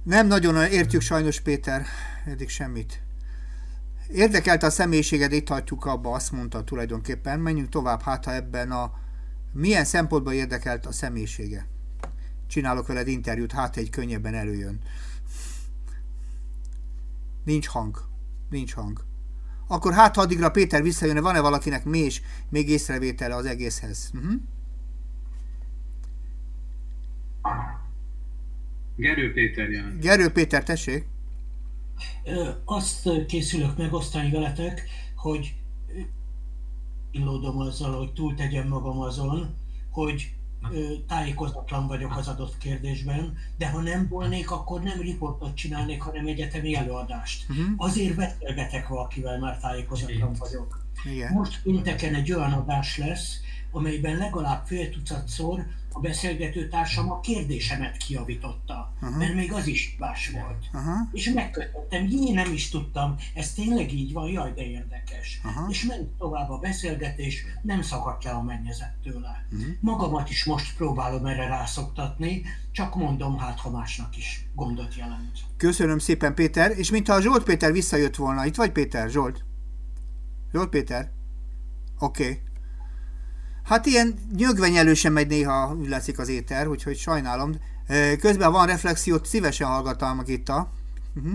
Nem nagyon értjük sajnos, Péter, eddig semmit. Érdekelte a személyiséged, itt hagyjuk abba, azt mondta tulajdonképpen. Menjünk tovább, hát ha ebben a... Milyen szempontból érdekelt a személyisége? Csinálok veled interjút, hát egy könnyebben előjön. Nincs hang. Nincs hang. Akkor hát, ha addigra Péter visszajön, van-e valakinek még, még észrevétele az egészhez? Uh-huh. Gerő Péter jön. Gerő Péter, tessék azt készülök megosztani veletek, hogy illódom azzal, hogy túltegyem magam azon, hogy tájékozatlan vagyok az adott kérdésben, de ha nem volnék, akkor nem riportot csinálnék, hanem egyetemi előadást. Uh-huh. Azért beszélgetek valakivel, mert tájékozatlan vagyok. Igen. Most pénteken egy olyan adás lesz, amelyben legalább fél tucatszor a beszélgető társam a kérdésemet kiavította, uh-huh. mert még az is más volt. Uh-huh. És megkötöttem, én nem is tudtam, ez tényleg így van, jaj, de érdekes. Uh-huh. És ment tovább a beszélgetés, nem szakadt le a mennyezet tőle. Uh-huh. Magamat is most próbálom erre rászoktatni, csak mondom, hát ha másnak is gondot jelent. Köszönöm szépen, Péter, és mintha a Zsolt Péter visszajött volna. Itt vagy, Péter? Zsolt? Zsolt Péter? Oké. Okay. Hát ilyen nyögvenyelősen megy néha, úgy az éter, úgyhogy sajnálom. Közben van reflexiót, szívesen hallgattam itt a... Uh-huh.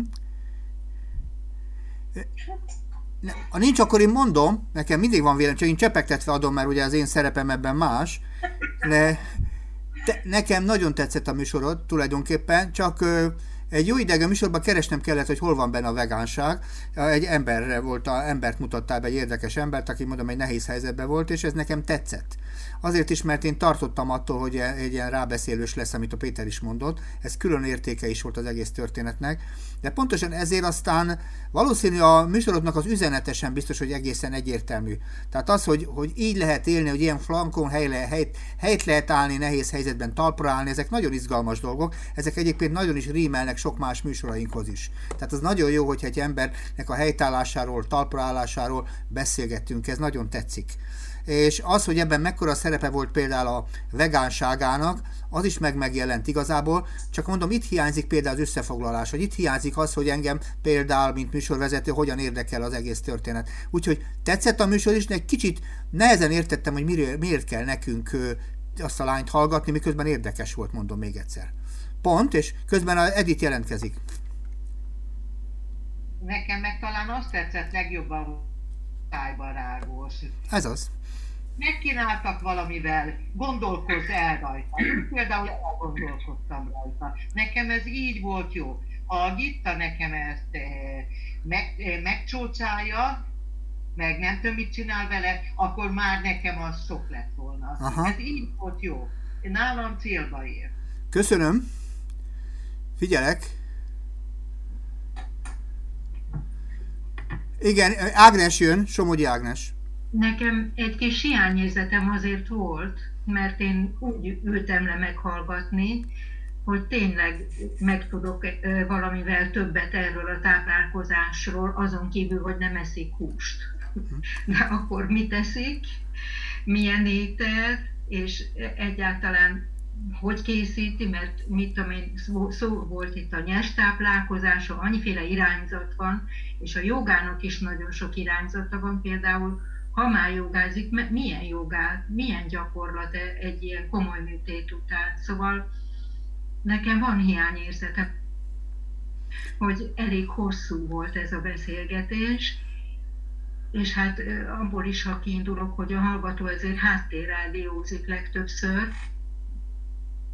Ha nincs, akkor én mondom, nekem mindig van vélemény, csak én csepegtetve adom, mert ugye az én szerepem ebben más, de te, nekem nagyon tetszett a műsorod tulajdonképpen, csak egy jó ideg a műsorban keresnem kellett, hogy hol van benne a vegánság. Egy emberre volt, a, embert mutattál be, egy érdekes embert, aki mondom egy nehéz helyzetben volt, és ez nekem tetszett. Azért is, mert én tartottam attól, hogy egy ilyen rábeszélős lesz, amit a Péter is mondott. Ez külön értéke is volt az egész történetnek. De pontosan ezért aztán valószínű a műsorodnak az üzenetesen biztos, hogy egészen egyértelmű. Tehát az, hogy, hogy így lehet élni, hogy ilyen flankon hely le, helyt, helyt lehet állni, nehéz helyzetben talpra állni, ezek nagyon izgalmas dolgok. Ezek egyébként nagyon is rímelnek sok más műsorainkhoz is. Tehát az nagyon jó, hogyha egy embernek a helytállásáról, talpraállásáról beszélgettünk, ez nagyon tetszik. És az, hogy ebben mekkora szerepe volt például a vegánságának, az is meg megjelent igazából, csak mondom, itt hiányzik például az összefoglalás, hogy itt hiányzik az, hogy engem például, mint műsorvezető, hogyan érdekel az egész történet. Úgyhogy tetszett a műsor is, de egy kicsit nehezen értettem, hogy miért, miért kell nekünk azt a lányt hallgatni, miközben érdekes volt, mondom még egyszer. Pont, és közben a Edith jelentkezik. Nekem meg talán azt tetszett legjobban tájban rágós. Ez az. Megkínáltak valamivel, gondolkozz el rajta. Én például elgondolkoztam rajta. Nekem ez így volt jó. Ha a Gitta nekem ezt eh, meg, eh, megcsócálja, meg nem tudom, mit csinál vele, akkor már nekem az sok lett volna. Aha. Ez így volt jó. Nálam célba ér. Köszönöm. Figyelek. Igen, Ágnes jön, Somogyi Ágnes. Nekem egy kis hiányérzetem azért volt, mert én úgy ültem le meghallgatni, hogy tényleg megtudok valamivel többet erről a táplálkozásról, azon kívül, hogy nem eszik húst. De akkor mit eszik, milyen étel, és egyáltalán hogy készíti, mert mit tudom én, szó, szó volt itt a nyers táplálkozásról, annyiféle irányzat van, és a jogának is nagyon sok irányzata van, például ha már jogázik, milyen jogát, milyen gyakorlat e, egy ilyen komoly műtét után. Szóval nekem van hiányérzetem, hogy elég hosszú volt ez a beszélgetés, és hát abból is, ha kiindulok, hogy a hallgató ezért háttérrádiózik legtöbbször,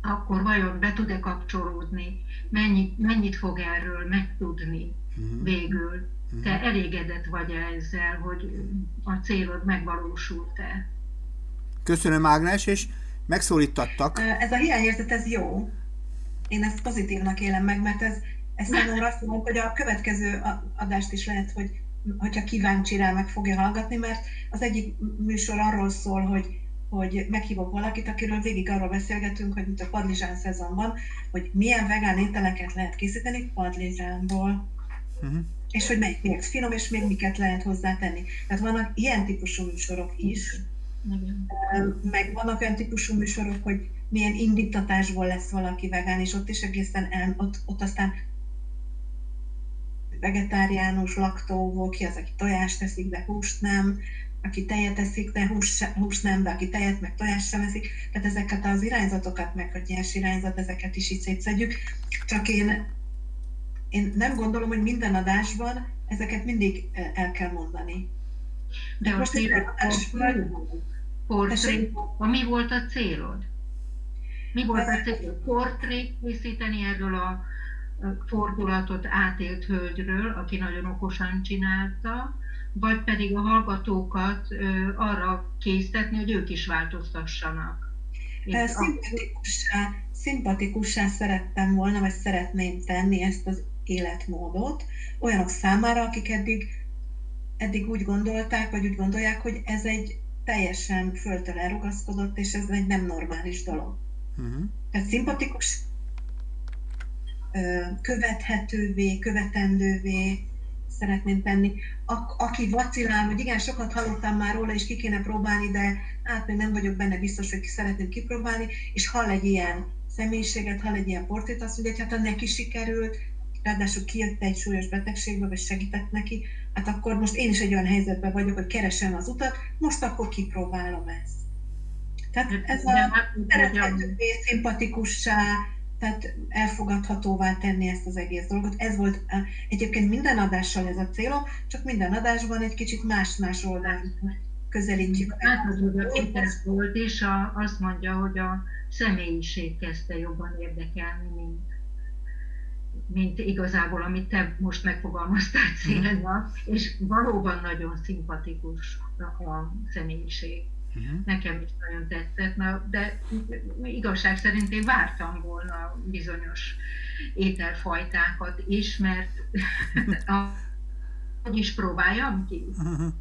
akkor vajon be tud-e kapcsolódni, mennyit, mennyit fog erről megtudni uh-huh. végül. Te elégedett vagy -e ezzel, hogy a célod megvalósult-e? Köszönöm, Ágnes, és megszólítattak. Ez a hiányérzet, ez jó. Én ezt pozitívnak élem meg, mert ez, ez számomra azt mondom, hogy a következő adást is lehet, hogy hogyha kíváncsi rá, meg fogja hallgatni, mert az egyik műsor arról szól, hogy hogy meghívok valakit, akiről végig arról beszélgetünk, hogy mint a padlizsán szezonban, hogy milyen vegán ételeket lehet készíteni padlizsánból. Uh-huh. És hogy melyik még finom, és még miket lehet hozzátenni. Tehát vannak ilyen típusú műsorok is, uh-huh. meg vannak olyan típusú műsorok, hogy milyen indítatásból lesz valaki vegán, és ott is egészen el, ott, ott aztán vegetáriánus, laktóvó, ki az, aki tojást teszik, de húst nem, aki tejet eszik, de hús, hús nem, de aki tejet meg tojást sem eszik. Tehát ezeket az irányzatokat, meg a nyers irányzat, ezeket is így szétszedjük. Csak én, én nem gondolom, hogy minden adásban ezeket mindig e, el kell mondani. De, de most portré, mi volt a célod? Mi volt a célod? Portrét készíteni erről a fordulatot átélt hölgyről, aki nagyon okosan csinálta, vagy pedig a hallgatókat arra késztetni, hogy ők is változtassanak. Szimpatikussá, szimpatikussá szerettem volna, vagy szeretném tenni ezt az életmódot olyanok számára, akik eddig, eddig úgy gondolták, vagy úgy gondolják, hogy ez egy teljesen földtől elrugaszkodott, és ez egy nem normális dolog. Uh-huh. Tehát szimpatikus, követhetővé, követendővé, szeretném tenni. A, aki vacilál, hogy igen, sokat hallottam már róla, és ki kéne próbálni, de hát még nem vagyok benne biztos, hogy szeretném kipróbálni, és hall egy ilyen személyiséget, hall egy ilyen portét, azt mondja, hogy hát ha neki sikerült, ráadásul kijött egy súlyos betegségbe, vagy segített neki, hát akkor most én is egy olyan helyzetben vagyok, hogy keresem az utat, most akkor kipróbálom ezt. Tehát ez a szerethetővé, szimpatikussá, tehát elfogadhatóvá tenni ezt az egész dolgot. Ez volt egyébként minden adással ez a célom, csak minden adásban egy kicsit más-más oldalon közelítjük. Hát az volt, és a, azt mondja, hogy a személyiség kezdte jobban érdekelni, mint, mint igazából, amit te most megfogalmaztál célnak, és valóban nagyon szimpatikus a személyiség. Uh-huh. Nekem is nagyon tetszett, na, de igazság szerint én vártam volna bizonyos ételfajtákat is, mert a, hogy is próbáljam ki. Uh-huh.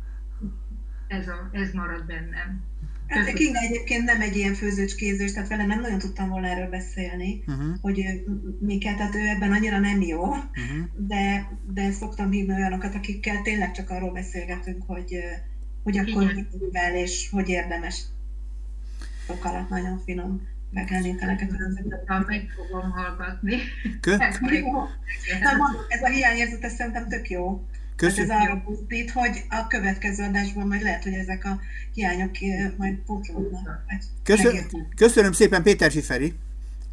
Ez, a, ez marad bennem. Hát Kinga egyébként nem egy ilyen főzőcskézős, tehát vele nem nagyon tudtam volna erről beszélni, uh-huh. hogy miket, tehát ő ebben annyira nem jó, uh-huh. de, de szoktam hívni olyanokat, akikkel tényleg csak arról beszélgetünk, hogy hogy akkor mivel és hogy érdemes. Sok alatt nagyon finom vegán ételeket Meg fogom hallgatni. Kö? Nem mondom, ez a hiányérzet, ez szerintem tök jó. Köszönöm. Hát ez arra buzdít, hogy a következő adásban majd lehet, hogy ezek a hiányok majd pótlódnak. Köszönöm, köszönöm szépen Péter Zsiferi.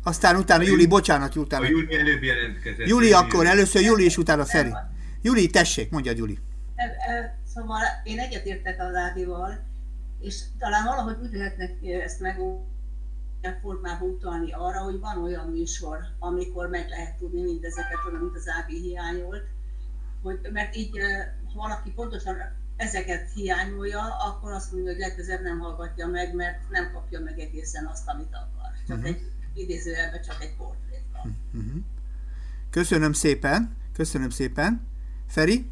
Aztán utána Júli, bocsánat, utána. A Júli előbb jelentkezett. Júli akkor, először Júli és utána Feri. Júli, tessék, mondja Júli. Szóval én egyetértek a Ládival, és talán valahogy úgy lehetne ezt meg formában utalni arra, hogy van olyan műsor, amikor meg lehet tudni mindezeket, mint az Ági hiányolt, hogy, mert így, ha valaki pontosan ezeket hiányolja, akkor azt mondja, hogy legközelebb nem hallgatja meg, mert nem kapja meg egészen azt, amit akar. Csak uh-huh. egy idézőjelben csak egy portrét van. Uh-huh. Köszönöm szépen, köszönöm szépen. Feri?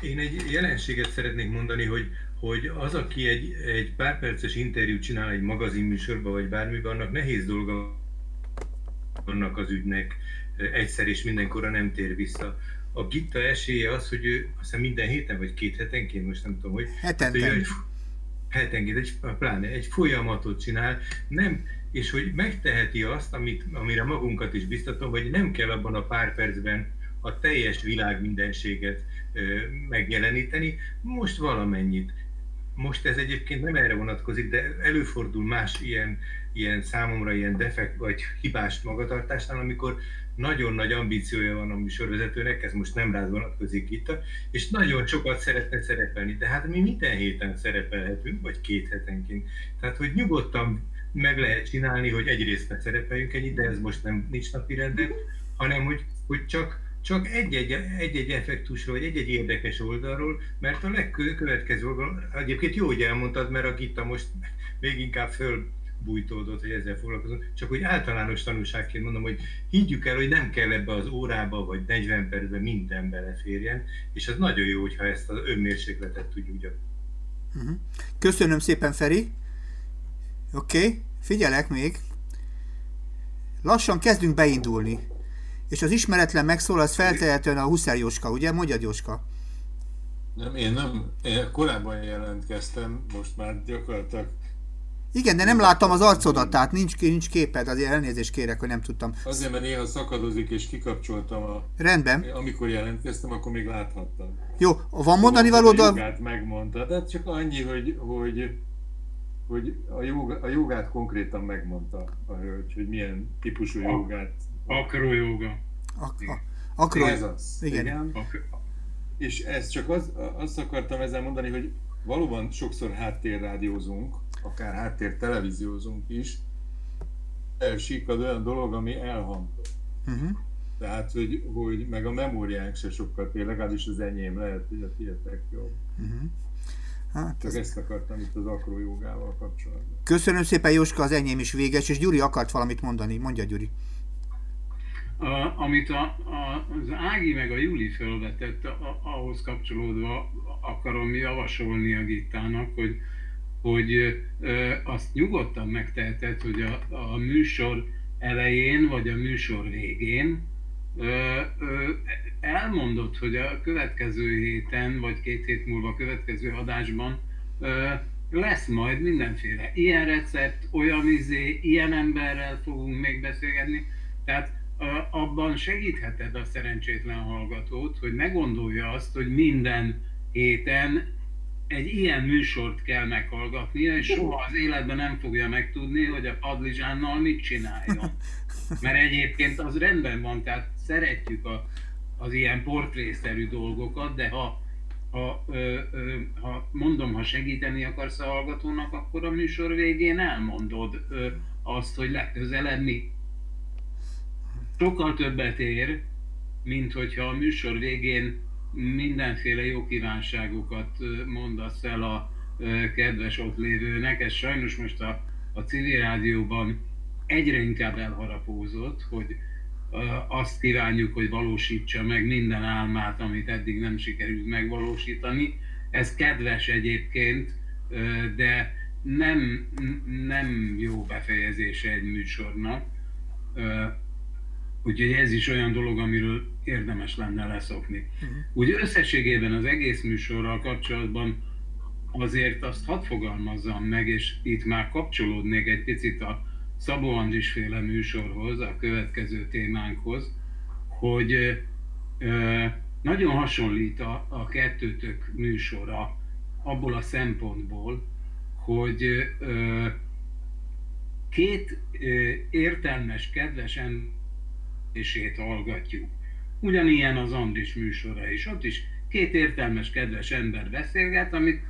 Én egy jelenséget szeretnék mondani, hogy, hogy az, aki egy, egy pár perces interjút csinál egy magazinműsorban, vagy bármiben, annak nehéz dolga annak az ügynek egyszer és mindenkorra nem tér vissza. A Gitta esélye az, hogy ő aztán minden héten, vagy két hetenként, most nem tudom, hogy... Hetenten. Hát, hogy egy, hetenként, egy, pláne egy folyamatot csinál, nem, és hogy megteheti azt, amit, amire magunkat is biztatom, hogy nem kell abban a pár percben a teljes világ mindenséget megjeleníteni, most valamennyit. Most ez egyébként nem erre vonatkozik, de előfordul más ilyen, ilyen számomra ilyen defekt vagy hibás magatartásnál, amikor nagyon nagy ambíciója van a műsorvezetőnek, ez most nem rád vonatkozik itt, és nagyon sokat szeretne szerepelni, de hát mi minden héten szerepelhetünk, vagy két hetenként. Tehát, hogy nyugodtan meg lehet csinálni, hogy egy részben szerepeljünk ennyit, de ez most nem nincs napi renden, hanem hogy, hogy csak csak egy-egy, egy-egy effektusról, vagy egy-egy érdekes oldalról, mert a legkövetkező oldal, egyébként jó, hogy elmondtad, mert a Gitta most még inkább fölbújtódott, hogy ezzel foglalkozunk, csak hogy általános tanulságként mondom, hogy higgyük el, hogy nem kell ebbe az órába, vagy 40 percben minden beleférjen, és az nagyon jó, hogyha ezt az önmérsékletet tudjuk gyakorolni. Mhm. Köszönöm szépen, Feri. Oké, okay. figyelek még. Lassan kezdünk beindulni és az ismeretlen megszól, az feltehetően a Huszer Jóska, ugye? Mondjad Jóska. Nem, én nem, én korábban jelentkeztem, most már gyakorlatilag igen, de nem láttam az arcodat, tehát nincs, nincs képed, azért elnézést kérek, hogy nem tudtam. Azért, mert néha szakadozik, és kikapcsoltam a... Rendben. Amikor jelentkeztem, akkor még láthattam. Jó, van mondani valód? A jogát megmondta, de csak annyi, hogy, hogy, hogy a, jog, a jogát konkrétan megmondta a hölgy, hogy milyen típusú jogát Akrojoga. Ak- akro... Ez az. Igen. igen. És ezt csak az, azt akartam ezzel mondani, hogy valóban sokszor háttérrádiózunk, akár háttér televíziózunk is, elsikad olyan dolog, ami elhangzott. Uh-huh. Tehát, hogy, hogy meg a memóriánk se sokkal tél, legalábbis az enyém lehet, hogy a tietek jobb. Uh-huh. Hát Csak ez... ezt akartam itt az akrójogával kapcsolatban. Köszönöm szépen, Jóska, az enyém is véges, és Gyuri akart valamit mondani. Mondja, Gyuri a, amit a, a, az Ági meg a Júli felvetett, a, ahhoz kapcsolódva akarom javasolni a Gittának, hogy, hogy azt nyugodtan megteheted, hogy a, a műsor elején vagy a műsor végén elmondod, hogy a következő héten, vagy két hét múlva a következő adásban lesz majd mindenféle ilyen recept, olyan izé, ilyen emberrel fogunk még beszélgetni. Tehát abban segítheted a szerencsétlen hallgatót, hogy ne gondolja azt, hogy minden héten egy ilyen műsort kell meghallgatnia, és soha az életben nem fogja megtudni, hogy a padlizsánnal mit csináljon. Mert egyébként az rendben van, tehát szeretjük a, az ilyen portrészerű dolgokat, de ha, ha, ö, ö, ha mondom, ha segíteni akarsz a hallgatónak, akkor a műsor végén elmondod ö, azt, hogy legközelebb mi sokkal többet ér, mint hogyha a műsor végén mindenféle jó kívánságokat mondasz el a kedves ott lévőnek. Ez sajnos most a, a civil rádióban egyre inkább elharapózott, hogy azt kívánjuk, hogy valósítsa meg minden álmát, amit eddig nem sikerült megvalósítani. Ez kedves egyébként, de nem, nem jó befejezése egy műsornak Úgyhogy ez is olyan dolog, amiről érdemes lenne leszokni. Uh-huh. Úgy összességében az egész műsorral kapcsolatban azért azt hadd fogalmazzam meg, és itt már kapcsolódnék egy picit a Szabó Andris féle műsorhoz, a következő témánkhoz, hogy ö, nagyon hasonlít a, a kettőtök műsora abból a szempontból, hogy ö, két ö, értelmes, kedves emberését hallgatjuk. Ugyanilyen az Andris műsora is. Ott is két értelmes, kedves ember beszélget, amit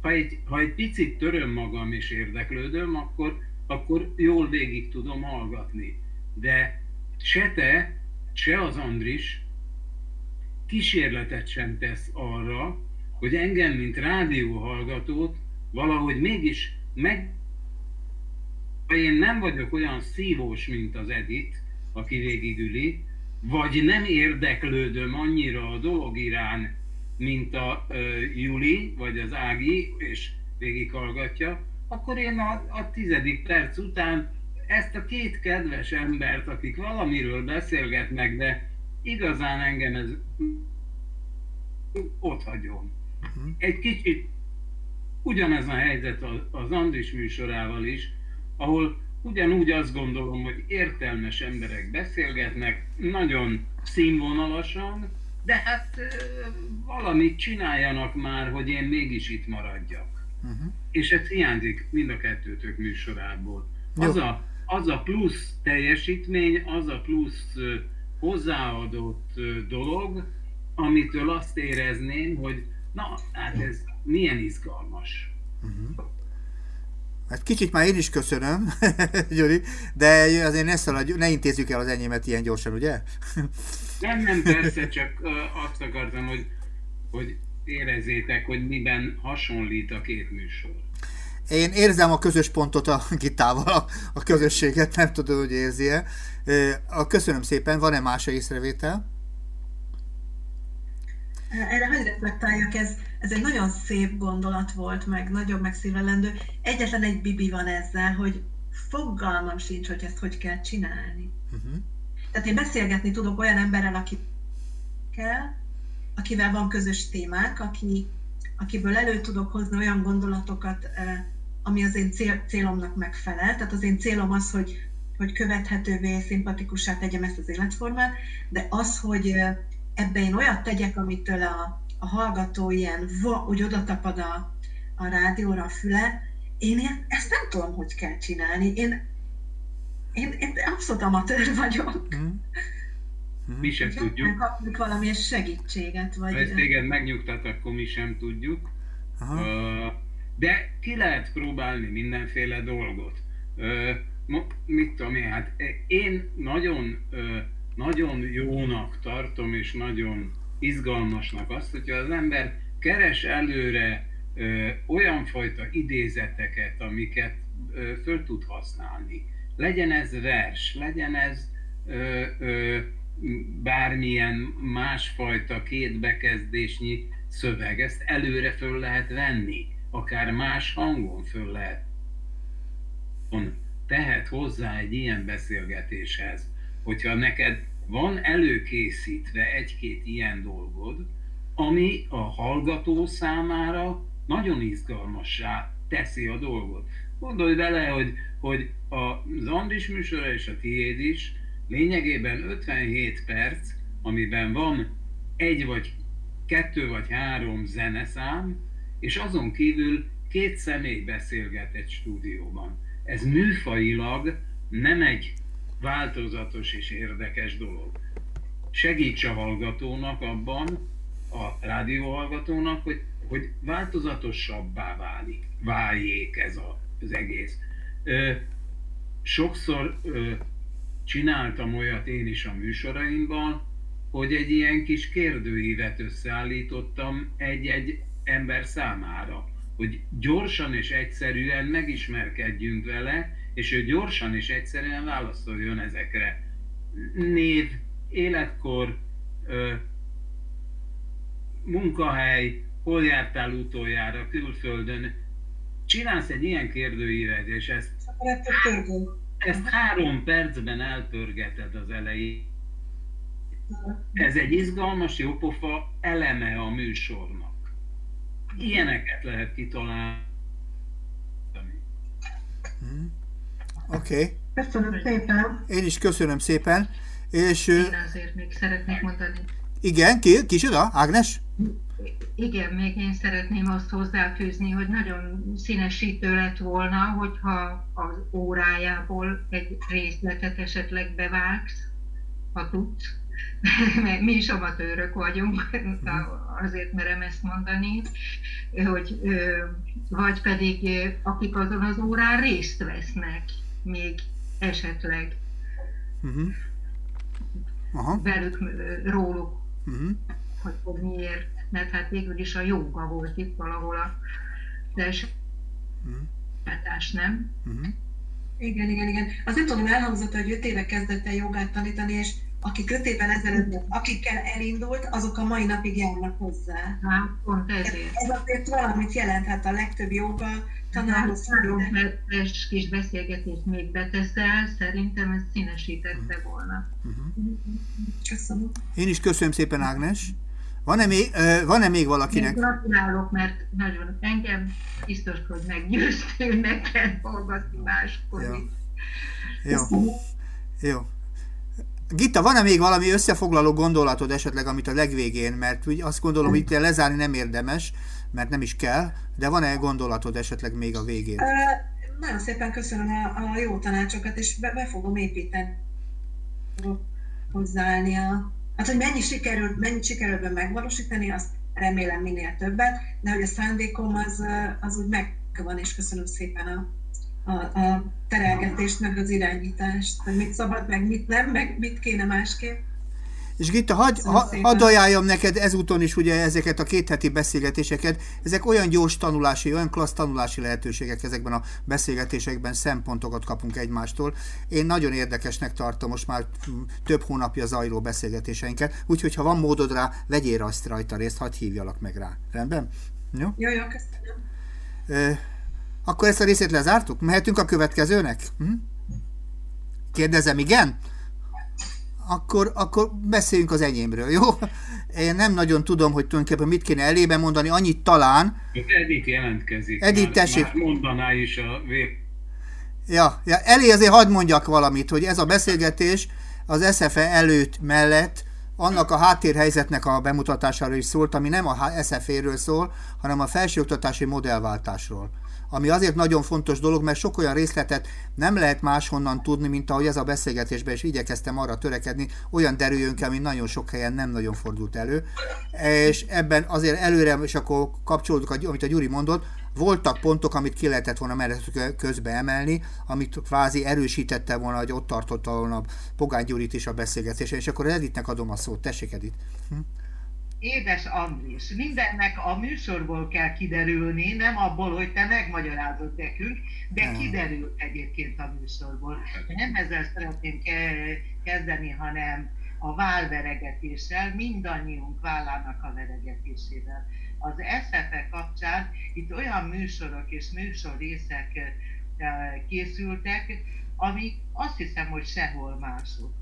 ha egy, ha egy picit töröm magam és érdeklődöm, akkor, akkor jól végig tudom hallgatni. De se te, se az Andris kísérletet sem tesz arra, hogy engem, mint rádióhallgatót valahogy mégis meg... Én nem vagyok olyan szívós, mint az Edit, aki végigüli, vagy nem érdeklődöm annyira a dolog irán, mint a uh, Juli, vagy az Ági, és végighallgatja, akkor én a, a tizedik perc után ezt a két kedves embert, akik valamiről beszélgetnek, de igazán engem ez ott hagyom. Mhm. Egy kicsit ugyanez a helyzet az Andris műsorával is, ahol ugyanúgy azt gondolom, hogy értelmes emberek beszélgetnek, nagyon színvonalasan, de hát valamit csináljanak már, hogy én mégis itt maradjak. Uh-huh. És ez hiányzik mind a kettőtök műsorából. Az a, az a plusz teljesítmény, az a plusz hozzáadott dolog, amitől azt érezném, hogy na, hát ez milyen izgalmas. Uh-huh. Hát kicsit már én is köszönöm, Gyuri, de azért ne szaladj, ne intézzük el az enyémet ilyen gyorsan, ugye? Nem, nem, persze, csak azt akartam, hogy, hogy érezzétek, hogy miben hasonlít a két műsor. Én érzem a közös pontot a gitával, a, a közösséget, nem tudom, hogy érzi-e. Köszönöm szépen, van-e más észrevétel? Erre hogy reflektáljak, ez, ez egy nagyon szép gondolat volt, meg nagyon megszívelendő. Egyetlen egy bibi van ezzel, hogy fogalmam sincs, hogy ezt hogy kell csinálni. Uh-huh. Tehát én beszélgetni tudok olyan emberrel, aki kell, akivel van közös témák, aki, akiből elő tudok hozni olyan gondolatokat, eh, ami az én cél, célomnak megfelel. Tehát az én célom az, hogy, hogy követhetővé, szimpatikussá tegyem ezt az életformát, de az, hogy eh, ebbe én olyat tegyek, amitől a, a hallgató ilyen, úgy oda tapad a, a rádióra a füle, én ilyen, ezt nem tudom, hogy kell csinálni. Én, én, én abszolút amatőr vagyok. Mm. Mm. Mi sem tudjuk. Kapjuk valamilyen segítséget. Vagy... Ha ezt téged megnyugtat, akkor mi sem tudjuk. Aha. Uh, de ki lehet próbálni mindenféle dolgot. Uh, mit tudom én, hát én nagyon uh, nagyon jónak tartom, és nagyon izgalmasnak azt, hogyha az ember keres előre ö, olyan fajta idézeteket, amiket ö, föl tud használni. Legyen ez vers, legyen ez ö, ö, bármilyen másfajta kétbekezdésnyi szöveg, ezt előre föl lehet venni, akár más hangon föl lehet. Tehet hozzá egy ilyen beszélgetéshez hogyha neked van előkészítve egy-két ilyen dolgod, ami a hallgató számára nagyon izgalmassá teszi a dolgot. Gondolj bele, hogy, hogy az Andris műsora és a tiéd is lényegében 57 perc, amiben van egy vagy kettő vagy három zeneszám, és azon kívül két személy beszélget egy stúdióban. Ez műfajilag nem egy változatos és érdekes dolog. Segíts a hallgatónak abban, a rádióhallgatónak, hogy, hogy változatosabbá válik, váljék ez a, az egész. Ö, sokszor ö, csináltam olyat én is a műsoraimban, hogy egy ilyen kis kérdőívet összeállítottam egy-egy ember számára, hogy gyorsan és egyszerűen megismerkedjünk vele, és ő gyorsan és egyszerűen válaszoljon ezekre. Név, életkor, ö, munkahely, hol jártál utoljára külföldön. Csinálsz egy ilyen kérdőívet, és ezt, ezt három percben elpörgeted az elején. Ez egy izgalmas, jópofa eleme a műsornak. Ilyeneket lehet kitalálni. Mm. Oké. Okay. Köszönöm szépen. Én is köszönöm szépen. És, Én azért még szeretnék mondani. Igen, ki? Kicsoda? Ágnes? Igen, még én szeretném azt hozzáfűzni, hogy nagyon színesítő lett volna, hogyha az órájából egy részletet esetleg bevágsz, ha tudsz. Mert mi is amatőrök vagyunk, azért merem ezt mondani, hogy vagy pedig akik azon az órán részt vesznek, még esetleg uh-huh. Aha. velük, róluk, uh-huh. hogy, hogy miért, mert hát végül is a joga volt itt valahol a első uh-huh. nem? Uh-huh. Igen, igen, igen. Az nem tudom, elhangzott, hogy 5 éve kezdett el jogát tanítani, és akik 5 évvel ezelőtt, akikkel elindult, azok a mai napig járnak hozzá. Hát, pont ezért. Ez azért valamit jelent, hát a legtöbb joga tanárok. Perces kis beszélgetést még beteszel, szerintem ez színesítette volna. Uh-huh. Köszönöm. Én is köszönöm szépen, Ágnes. Van-e még, van-e még valakinek? Én gratulálok, mert nagyon engem biztos, hogy meggyőztél, meg kell hallgatni máskor Jó. Jó. Jó. Gitta, van-e még valami összefoglaló gondolatod esetleg, amit a legvégén, mert úgy azt gondolom, hogy itt lezárni nem érdemes, mert nem is kell, de van-e gondolatod esetleg még a végén? Nagyon szépen köszönöm a, a jó tanácsokat, és be, be fogom építeni hozzáállni a... Hát, hogy mennyi sikerül, mennyi sikerül megvalósítani, azt remélem minél többet, de hogy a szándékom az, az úgy megvan, és köszönöm szépen a, a, a terelgetést, meg az irányítást, hogy mit szabad, meg mit nem, meg mit kéne másképp. És Gitta, hadd ha, hadd ajánljam neked ezúton is ugye ezeket a két heti beszélgetéseket. Ezek olyan gyors tanulási, olyan klassz tanulási lehetőségek ezekben a beszélgetésekben, szempontokat kapunk egymástól. Én nagyon érdekesnek tartom most már több hónapja zajló beszélgetéseinket, úgyhogy ha van módod rá, vegyél azt rajta részt, hadd hívjalak meg rá. Rendben? Jó? Jó, jó, köszönöm. Akkor ezt a részét lezártuk? Mehetünk a következőnek? Hm? Kérdezem, igen? Akkor, akkor beszéljünk az enyémről, jó? Én nem nagyon tudom, hogy tulajdonképpen mit kéne elébe mondani, annyit talán. Edith jelentkezik. Edith, tessék. Már mondaná is a vég. Ja, ja, elé azért hadd mondjak valamit, hogy ez a beszélgetés az SFE előtt mellett annak a háttérhelyzetnek a bemutatásáról is szólt, ami nem a SFE-ről szól, hanem a felsőoktatási modellváltásról ami azért nagyon fontos dolog, mert sok olyan részletet nem lehet máshonnan tudni, mint ahogy ez a beszélgetésben is igyekeztem arra törekedni, olyan derüljön ki, ami nagyon sok helyen nem nagyon fordult elő. És ebben azért előre, és akkor kapcsolódunk, amit a Gyuri mondott, voltak pontok, amit ki lehetett volna mellett közbe emelni, amit kvázi erősítette volna, hogy ott tartotta volna Pogány Gyurit is a beszélgetésen, és akkor Editnek adom a szót. Tessék, Edit. Hm? Édes Andris, mindennek a műsorból kell kiderülni, nem abból, hogy te megmagyarázod nekünk, de kiderül egyébként a műsorból. Nem ezzel szeretném kezdeni, hanem a válveregetéssel, mindannyiunk vállának a veregetésével. Az SZFE kapcsán itt olyan műsorok és műsorrészek eh, készültek, amik azt hiszem, hogy sehol mások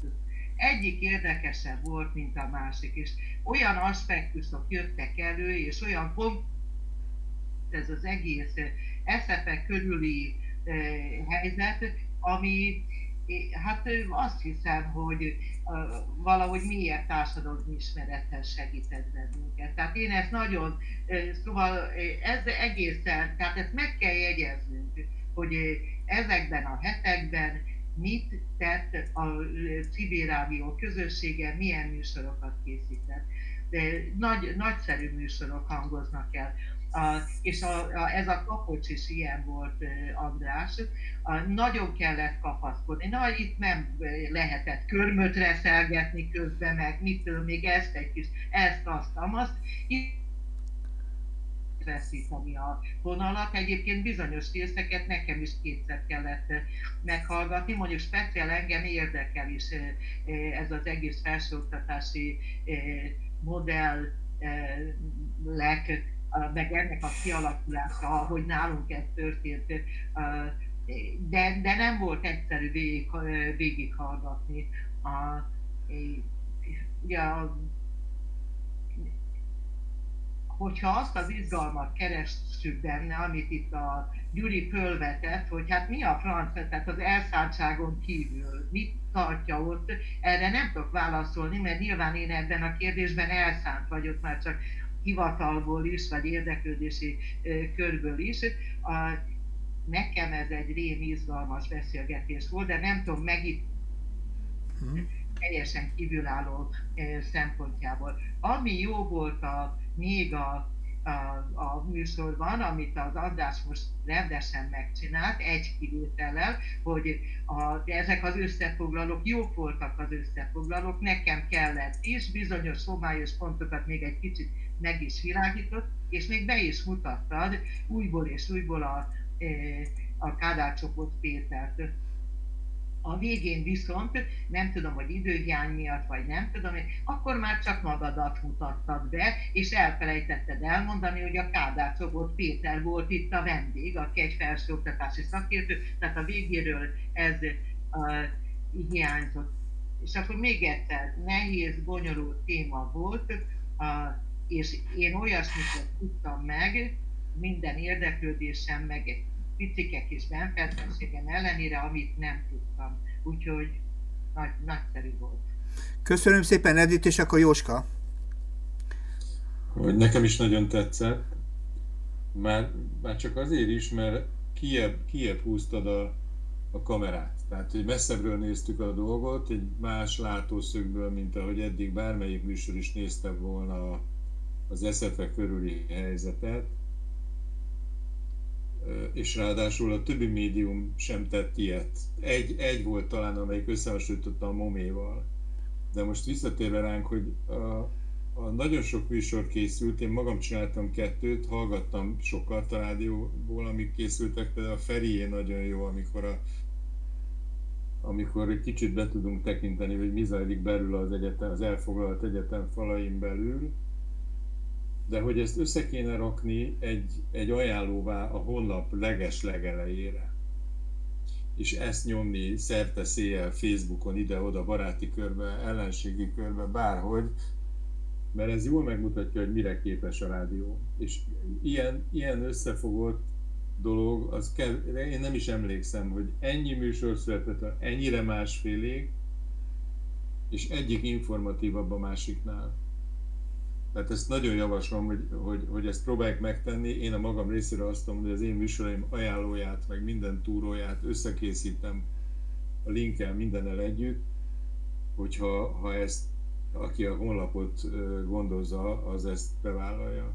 egyik érdekesebb volt, mint a másik, és olyan aspektusok jöttek elő, és olyan pont ez az egész eszepe körüli helyzet, ami hát azt hiszem, hogy valahogy miért társadalmi ismerethez segített bennünket. Tehát én ezt nagyon, szóval ez egészen, tehát ezt meg kell jegyeznünk, hogy ezekben a hetekben mit tett a civil rádió közössége, milyen műsorokat készített. De nagy, nagyszerű műsorok hangoznak el. A, és a, a, ez a kapocs is ilyen volt, András. A, nagyon kellett kapaszkodni. Na, itt nem lehetett körmöt reszelgetni közben, meg mitől még ezt egy kis, ezt, azt, azt. Itt veszíteni a vonalat. Egyébként bizonyos részeket nekem is kétszer kellett meghallgatni, mondjuk speciál engem érdekel is ez az egész felsőoktatási modell lek, meg ennek a kialakulása, hogy nálunk ez történt, de, de nem volt egyszerű végig, végighallgatni. A, ugye a hogyha azt az izgalmat keressük benne, amit itt a Gyuri fölvetett, hogy hát mi a franc, tehát az elszántságon kívül, mit tartja ott, erre nem tudok válaszolni, mert nyilván én ebben a kérdésben elszánt vagyok már csak hivatalból is, vagy érdeklődési körből is. A, nekem ez egy rém izgalmas beszélgetés volt, de nem tudom megít hmm. teljesen kívülálló szempontjából. Ami jó volt a, még a a, a műsorban, amit az András most rendesen megcsinált, egy kivétellel, hogy a, ezek az összefoglalók jók voltak az összefoglalók, nekem kellett is, bizonyos homályos pontokat még egy kicsit meg is világított, és még be is mutattad újból és újból a, eh, a Kádár csoport Pétert a végén viszont, nem tudom, hogy időhiány miatt, vagy nem tudom, akkor már csak magadat mutattad be, és elfelejtetted elmondani, hogy a Kádár Csogott Péter volt itt a vendég, aki egy felsőoktatási szakértő, tehát a végéről ez uh, hiányzott. És akkor még egyszer, nehéz, bonyolult téma volt, uh, és én olyasmit tudtam meg, minden érdeklődésem, meg picike kis benfedességem ellenére, amit nem tudtam. Úgyhogy nagy, nagyszerű volt. Köszönöm szépen, Edith, és akkor Jóska. Hogy nekem is nagyon tetszett. Már, már csak azért is, mert kiebb, kiebb húztad a, a kamerát. Tehát, hogy messzebbről néztük a dolgot, egy más látószögből, mint ahogy eddig bármelyik műsor is nézte volna az eszefe körüli helyzetet és ráadásul a többi médium sem tett ilyet. Egy, egy volt talán, amelyik összehasonlította a moméval. De most visszatérve ránk, hogy a, a nagyon sok műsor készült, én magam csináltam kettőt, hallgattam sokat a rádióból, amik készültek, például a Ferié nagyon jó, amikor a amikor egy kicsit be tudunk tekinteni, hogy mi zajlik belül az egyetem, az elfoglalt egyetem falain belül, de hogy ezt össze kéne rakni egy, egy ajánlóvá a honlap leges legelejére, és ezt nyomni szerte széjjel Facebookon, ide-oda, baráti körbe, ellenségi körbe, bárhogy, mert ez jól megmutatja, hogy mire képes a rádió. És ilyen, ilyen összefogott dolog, az kell, én nem is emlékszem, hogy ennyi műsor született, ennyire másfélig, és egyik informatívabb a másiknál. Tehát ezt nagyon javaslom, hogy, hogy, hogy ezt próbálják megtenni. Én a magam részéről azt mondom, hogy az én műsoraim ajánlóját, meg minden túróját összekészítem a linkkel mindennel együtt, hogyha ha ezt, aki a honlapot gondozza, az ezt bevállalja.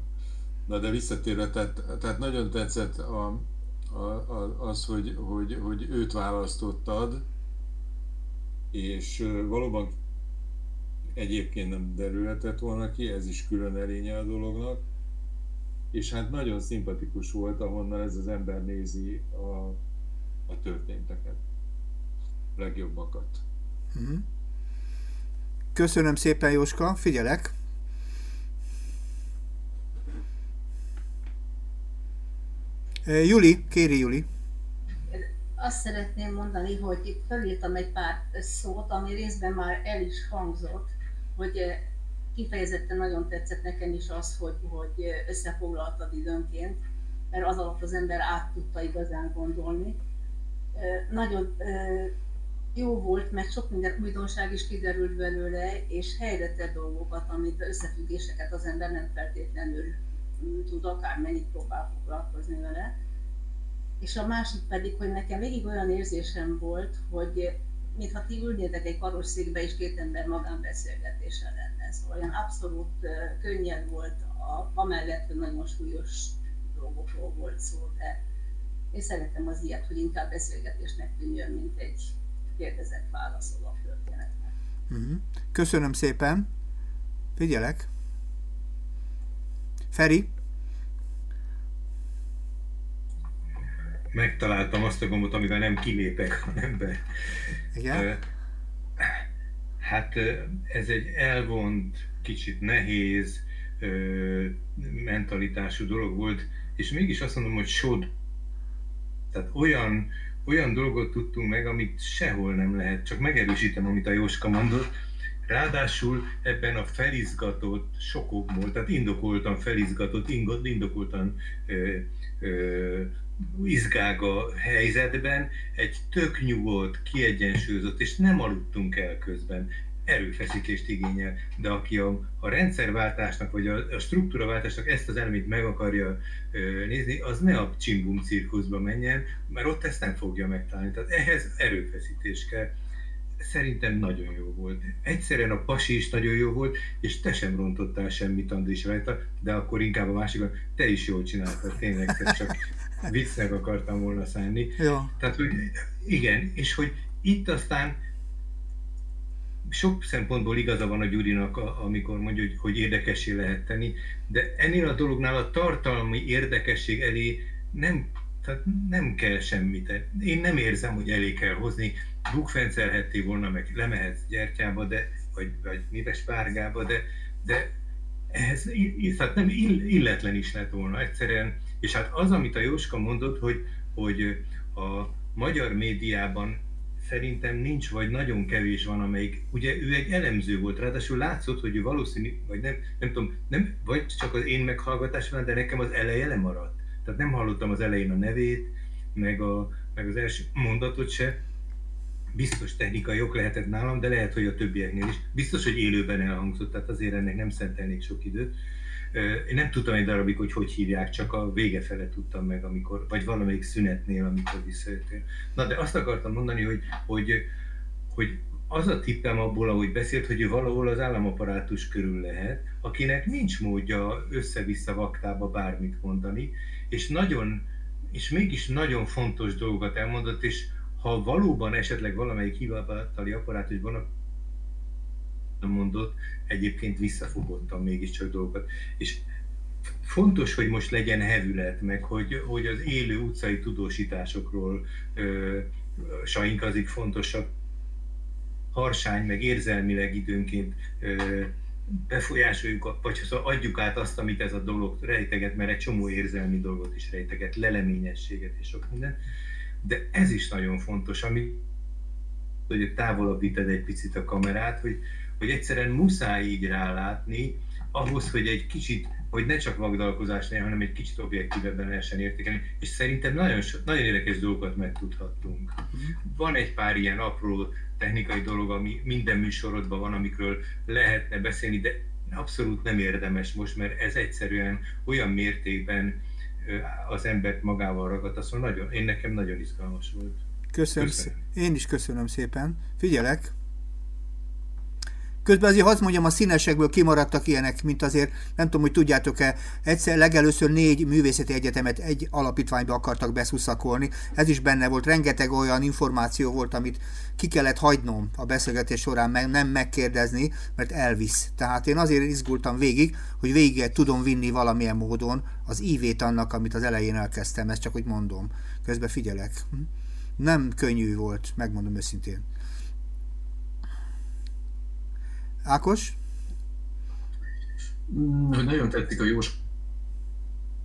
Na de visszatérve, tehát, tehát nagyon tetszett a, a, a, az, hogy, hogy, hogy őt választottad, és valóban egyébként nem derülhetett volna ki, ez is külön erénye a dolognak. És hát nagyon szimpatikus volt, ahonnan ez az ember nézi a, a történteket. A legjobbakat. Mhm. Köszönöm szépen, Jóska, figyelek. Juli, kéri Juli. Azt szeretném mondani, hogy itt felírtam egy pár szót, ami részben már el is hangzott, hogy eh, kifejezetten nagyon tetszett nekem is az, hogy, hogy eh, összefoglaltad időnként, mert az alatt az ember át tudta igazán gondolni. Eh, nagyon jó volt, mert sok minden újdonság is kiderült belőle, és helyre tett dolgokat, amit összefüggéseket az ember nem feltétlenül tud akármennyit próbál foglalkozni vele. És a másik pedig, hogy nekem végig olyan érzésem volt, hogy mintha ti ülnétek egy karosszékbe, és két ember magánbeszélgetése lenne. Szóval olyan abszolút könnyed volt, a, amellett, hogy nagyon súlyos dolgokról volt szó, de én szeretem az ilyet, hogy inkább beszélgetésnek tűnjön, mint egy kérdezett válaszoló történetnek. Mhm. Köszönöm szépen. Figyelek. Feri? Megtaláltam azt a gombot, amivel nem kilépek, hanem be. Igen? Hát ez egy elvont, kicsit nehéz mentalitású dolog volt, és mégis azt mondom, hogy sod. Tehát olyan, olyan dolgot tudtunk meg, amit sehol nem lehet. Csak megerősítem, amit a Jóska mondott. Ráadásul ebben a felizgatott, sokokból, tehát indokoltan felizgatott, indokoltan ö, ö, izgága helyzetben egy tök nyugodt, kiegyensúlyozott, és nem aludtunk el közben, erőfeszítést igényel, de aki a, a rendszerváltásnak, vagy a, a struktúraváltásnak ezt az elemet meg akarja ö, nézni, az ne a csimbum cirkuszba menjen, mert ott ezt nem fogja megtalálni. Tehát ehhez erőfeszítés kell. Szerintem nagyon jó volt. Egyszerűen a pasi is nagyon jó volt, és te sem rontottál semmit Andris rajta, de akkor inkább a másikon, te is jól csináltad, tényleg, csak viccnek akartam volna szállni. Jó. Tehát, hogy igen, és hogy itt aztán sok szempontból igaza van a Gyurinak, amikor mondja, hogy, hogy érdekessé lehet tenni, de ennél a dolognál a tartalmi érdekesség elé nem, tehát nem kell semmit. Én nem érzem, hogy elé kell hozni. Bukfencelhetté volna, meg lemehetsz gyertyába, de, vagy, vagy mives párgába, de, de ehhez tehát nem illetlen is lett volna egyszerűen. És hát az, amit a Jóska mondott, hogy, hogy a magyar médiában szerintem nincs, vagy nagyon kevés van, amelyik, ugye ő egy elemző volt, ráadásul látszott, hogy ő valószínű, vagy nem, nem tudom, nem, vagy csak az én meghallgatásban, de nekem az eleje lemaradt. Tehát nem hallottam az elején a nevét, meg, a, meg az első mondatot se. Biztos technikai jog lehetett nálam, de lehet, hogy a többieknél is. Biztos, hogy élőben elhangzott, tehát azért ennek nem szentelnék sok időt. Én nem tudtam egy darabig, hogy hogy hívják, csak a vége fele tudtam meg, amikor, vagy valamelyik szünetnél, amikor visszajöttél. Na, de azt akartam mondani, hogy, hogy, hogy az a tippem abból, ahogy beszélt, hogy ő valahol az államaparátus körül lehet, akinek nincs módja össze-vissza vaktába bármit mondani, és nagyon, és mégis nagyon fontos dolgokat elmondott, és ha valóban esetleg valamelyik hivatali apparátusban mondott, egyébként visszafogottam mégiscsak dolgokat. És fontos, hogy most legyen hevület, meg hogy, hogy az élő utcai tudósításokról ö, sainkazik fontosabb harsány, meg érzelmileg időnként ö, befolyásoljuk, vagy szóval adjuk át azt, amit ez a dolog rejteget, mert egy csomó érzelmi dolgot is rejteget, leleményességet és sok minden. De ez is nagyon fontos, ami hogy távolabb vited egy picit a kamerát, hogy, hogy egyszerűen muszáj így rálátni, ahhoz, hogy egy kicsit, hogy ne csak vagdalkozás hanem egy kicsit objektívebben lehessen értékelni, és szerintem nagyon, nagyon érdekes dolgokat megtudhattunk. Van egy pár ilyen apró technikai dolog, ami minden műsorodban van, amikről lehetne beszélni, de abszolút nem érdemes most, mert ez egyszerűen olyan mértékben az embert magával ragadta, szóval nagyon, én nekem nagyon izgalmas volt. Köszönöm, köszönöm. Én is köszönöm szépen. Figyelek! Közben azért azt mondjam, a színesekből kimaradtak ilyenek, mint azért, nem tudom, hogy tudjátok-e, egyszer legelőször négy művészeti egyetemet egy alapítványba akartak beszuszakolni. Ez is benne volt, rengeteg olyan információ volt, amit ki kellett hagynom a beszélgetés során, meg nem megkérdezni, mert elvisz. Tehát én azért izgultam végig, hogy végig tudom vinni valamilyen módon az ívét annak, amit az elején elkezdtem, ezt csak úgy mondom. Közben figyelek. Hm? Nem könnyű volt, megmondom őszintén. Ákos? Mm, nagyon tetszik a Jós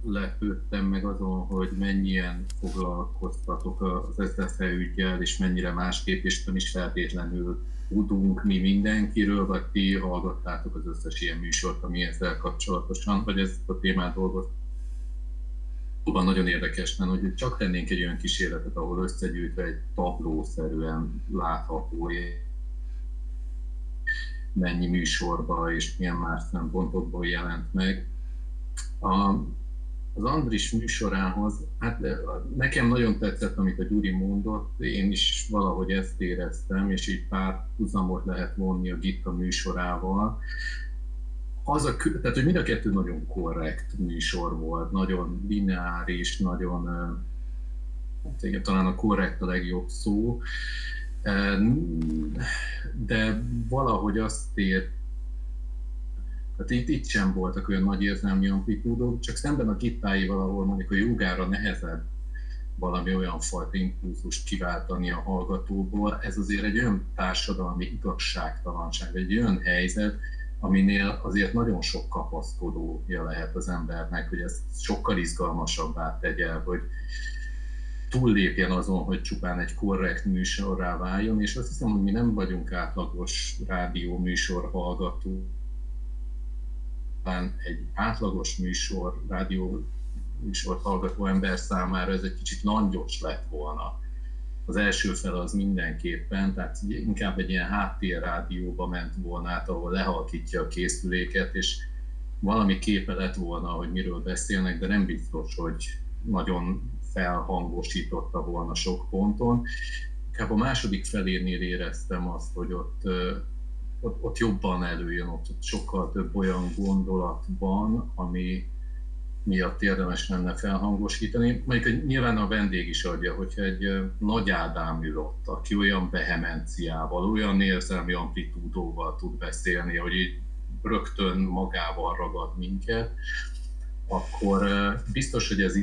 lepődtem meg azon, hogy mennyien foglalkoztatok az SZFE ügyel, és mennyire másképp, és is feltétlenül tudunk mi mindenkiről, vagy ti hallgattátok az összes ilyen műsort, ami ezzel kapcsolatosan, vagy ezt a témát dolgoz. Szóval nagyon érdekes lenne, hogy csak tennénk egy olyan kísérletet, ahol összegyűjtve egy tablószerűen látható mennyi műsorba és milyen más szempontokból jelent meg. A, az Andris műsorához, hát nekem nagyon tetszett, amit a Gyuri mondott, én is valahogy ezt éreztem, és így pár huzamot lehet vonni a Gitta műsorával. Az a, tehát, hogy mind a kettő nagyon korrekt műsor volt, nagyon lineáris, nagyon, igen, talán a korrekt a legjobb szó, de valahogy azt ér, tehát itt, itt sem voltak olyan nagy érzelmi amplitúdok, csak szemben a gittáival, ahol mondjuk a jogára nehezebb valami olyan fajta impulzust kiváltani a hallgatóból, ez azért egy olyan társadalmi igazságtalanság, egy olyan helyzet, aminél azért nagyon sok kapaszkodója lehet az embernek, hogy ezt sokkal izgalmasabbá tegye, hogy túllépjen azon, hogy csupán egy korrekt műsorrá váljon, és azt hiszem, hogy mi nem vagyunk átlagos rádió műsor hallgató, egy átlagos műsor, rádió műsor hallgató ember számára ez egy kicsit langyos lett volna. Az első fel az mindenképpen, tehát inkább egy ilyen háttérrádióba ment volna át, ahol lehalkítja a készüléket, és valami képe lett volna, hogy miről beszélnek, de nem biztos, hogy nagyon felhangosította volna sok ponton. Inkább a második felénél éreztem azt, hogy ott, ott, ott jobban előjön, ott, ott sokkal több olyan gondolat van, ami miatt érdemes lenne felhangosítani. Mondjuk, nyilván a vendég is adja, hogyha egy nagy Ádám ül ott, aki olyan vehemenciával, olyan érzelmi amplitúdóval tud beszélni, hogy így rögtön magával ragad minket, akkor biztos, hogy ez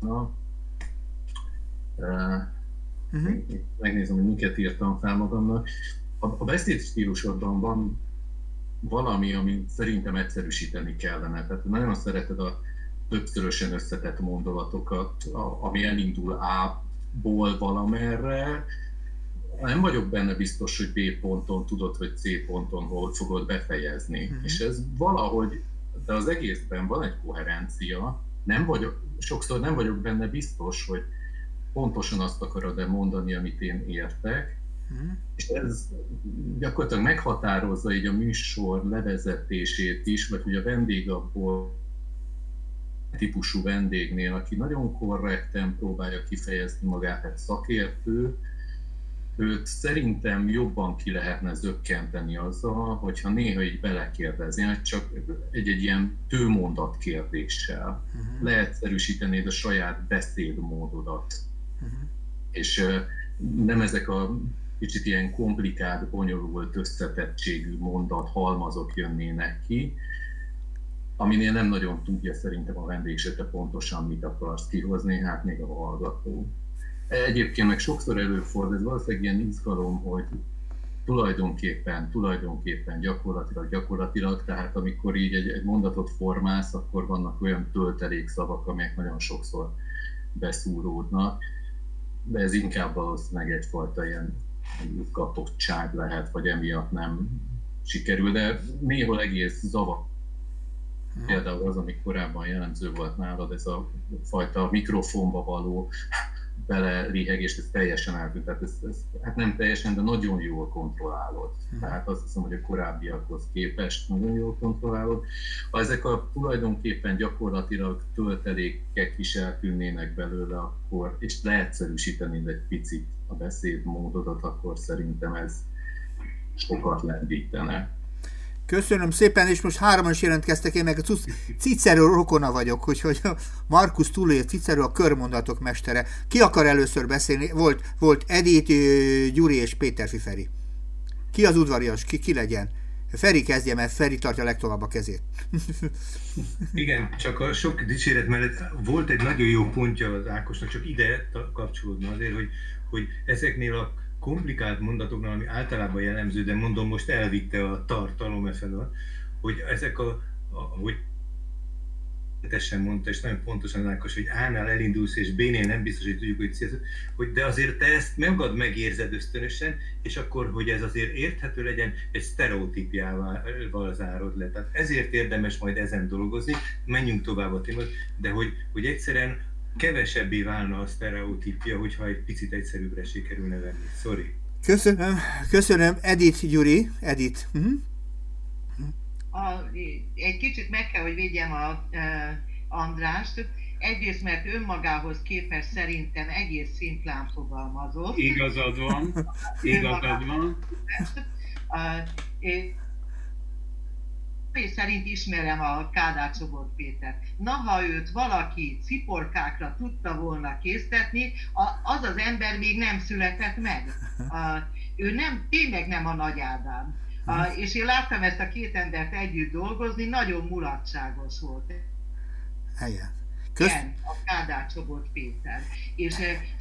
Na. Uh-huh. Megnézem, hogy miket írtam fel magamnak. A, a beszéd stílusodban van valami, ami szerintem egyszerűsíteni kellene. Tehát nagyon szereted a többszörösen összetett mondolatokat, a, ami elindul A-ból valamerre, nem vagyok benne biztos, hogy B ponton tudod, hogy C ponton hol fogod befejezni. Uh-huh. És ez valahogy, de az egészben van egy koherencia, nem vagyok, sokszor nem vagyok benne biztos, hogy pontosan azt akarod-e mondani, amit én értek, Mm. És ez gyakorlatilag meghatározza így a műsor levezetését is, vagy hogy a vendég abból típusú vendégnél, aki nagyon korrekten próbálja kifejezni magát, egy szakértő, őt szerintem jobban ki lehetne zökkenteni azzal, hogyha néha így belekérdezni, hogy csak egy-egy ilyen tőmondat kérdéssel uh-huh. leegyszerűsítenéd a saját beszédmódodat. Uh-huh. És nem ezek a kicsit ilyen komplikált, bonyolult összetettségű mondat halmazok jönnének ki, aminél nem nagyon tudja szerintem a vendég se pontosan mit akarsz kihozni, hát még a hallgató. Egyébként meg sokszor előfordul, ez valószínűleg ilyen izgalom, hogy tulajdonképpen, tulajdonképpen, gyakorlatilag, gyakorlatilag, tehát amikor így egy, egy mondatot formálsz, akkor vannak olyan töltelékszavak, amelyek nagyon sokszor beszúródnak, de ez inkább valószínűleg egyfajta ilyen izgatottság lehet, vagy emiatt nem sikerül, de néhol egész zavar. Például az, ami korábban jellemző volt nálad, ez a fajta mikrofonba való beleriheg, és ez teljesen eltűnt. Tehát ez, ez, hát nem teljesen, de nagyon jól kontrollálod. Hmm. Tehát azt hiszem, hogy a korábbiakhoz képest nagyon jól kontrollálod. Ha ezek a tulajdonképpen gyakorlatilag töltelékek is eltűnnének belőle, akkor, és leegyszerűsítenéd egy picit a beszédmódodat, akkor szerintem ez sokat lendítene. Köszönöm szépen, és most hárman is jelentkeztek, én meg a Cicero rokona vagyok, úgyhogy Markus Tulé, Cicero a körmondatok mestere. Ki akar először beszélni? Volt, volt Edith, Gyuri és Péter Fiferi. Ki az udvarias? Ki, ki legyen? Feri kezdje, mert Feri tartja legtovább a kezét. Igen, csak a sok dicséret mellett volt egy nagyon jó pontja az Ákosnak, csak ide kapcsolódna azért, hogy, hogy ezeknél a komplikált mondatoknál, ami általában jellemző, de mondom, most elvitte a tartalom e felől, hogy ezek a, a hogy tessen mondta, és nagyon pontosan Ákos, hogy A-nál elindulsz, és B-nél nem biztos, hogy tudjuk, hogy célsz, hogy de azért te ezt magad megérzed ösztönösen, és akkor, hogy ez azért érthető legyen, egy sztereotípiával zárod le. Tehát ezért érdemes majd ezen dolgozni, menjünk tovább a témát, de hogy, hogy egyszerűen kevesebbé válna a sztereotípia, hogyha egy picit egyszerűbbre sikerülne venni. Sorry. Köszönöm, köszönöm. Edith Gyuri, Edith. Uh-huh. A, egy kicsit meg kell, hogy védjem a, a Andrást. Egyrészt, mert önmagához képest szerintem egész szimplán fogalmazott. Igazad van, igazad van. A, személy szerint ismerem a Kádár Csogor Péter. Na, ha őt valaki ciporkákra tudta volna késztetni, az az ember még nem született meg. Ő nem, tényleg nem a Nagy Ádám. A, és én láttam ezt a két embert együtt dolgozni, nagyon mulatságos volt. Helyen. Kösz... Igen, a Kádár Csobot Péter. És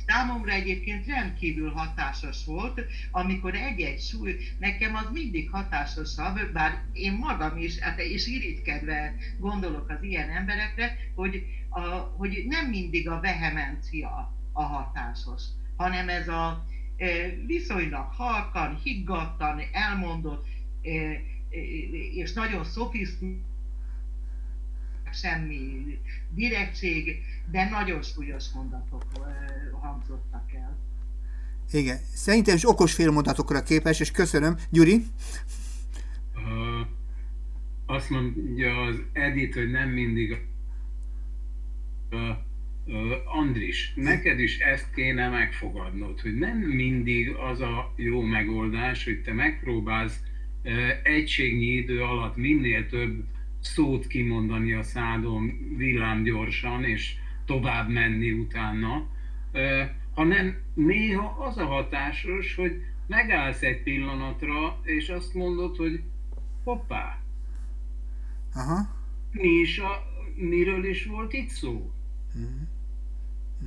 számomra egyébként rendkívül hatásos volt, amikor egy-egy súly, nekem az mindig hatásosabb, bár én magam is, hát és irigykedve gondolok az ilyen emberekre, hogy, a, hogy nem mindig a vehemencia a hatásos, hanem ez a viszonylag halkan, higgadtan elmondott, és nagyon szofisztikált, semmi direktség, de nagyon súlyos mondatok hangzottak el. Igen, szerintem is okos félmondatokra képes, és köszönöm. Gyuri? Uh, azt mondja az Edith, hogy nem mindig uh, uh, Andris, neked is ezt kéne megfogadnod, hogy nem mindig az a jó megoldás, hogy te megpróbálsz uh, egységnyi idő alatt minél több szót kimondani a szádon villámgyorsan, és tovább menni utána, hanem néha az a hatásos, hogy megállsz egy pillanatra, és azt mondod, hogy hoppá, Aha. mi is a, miről is volt itt szó? Mm.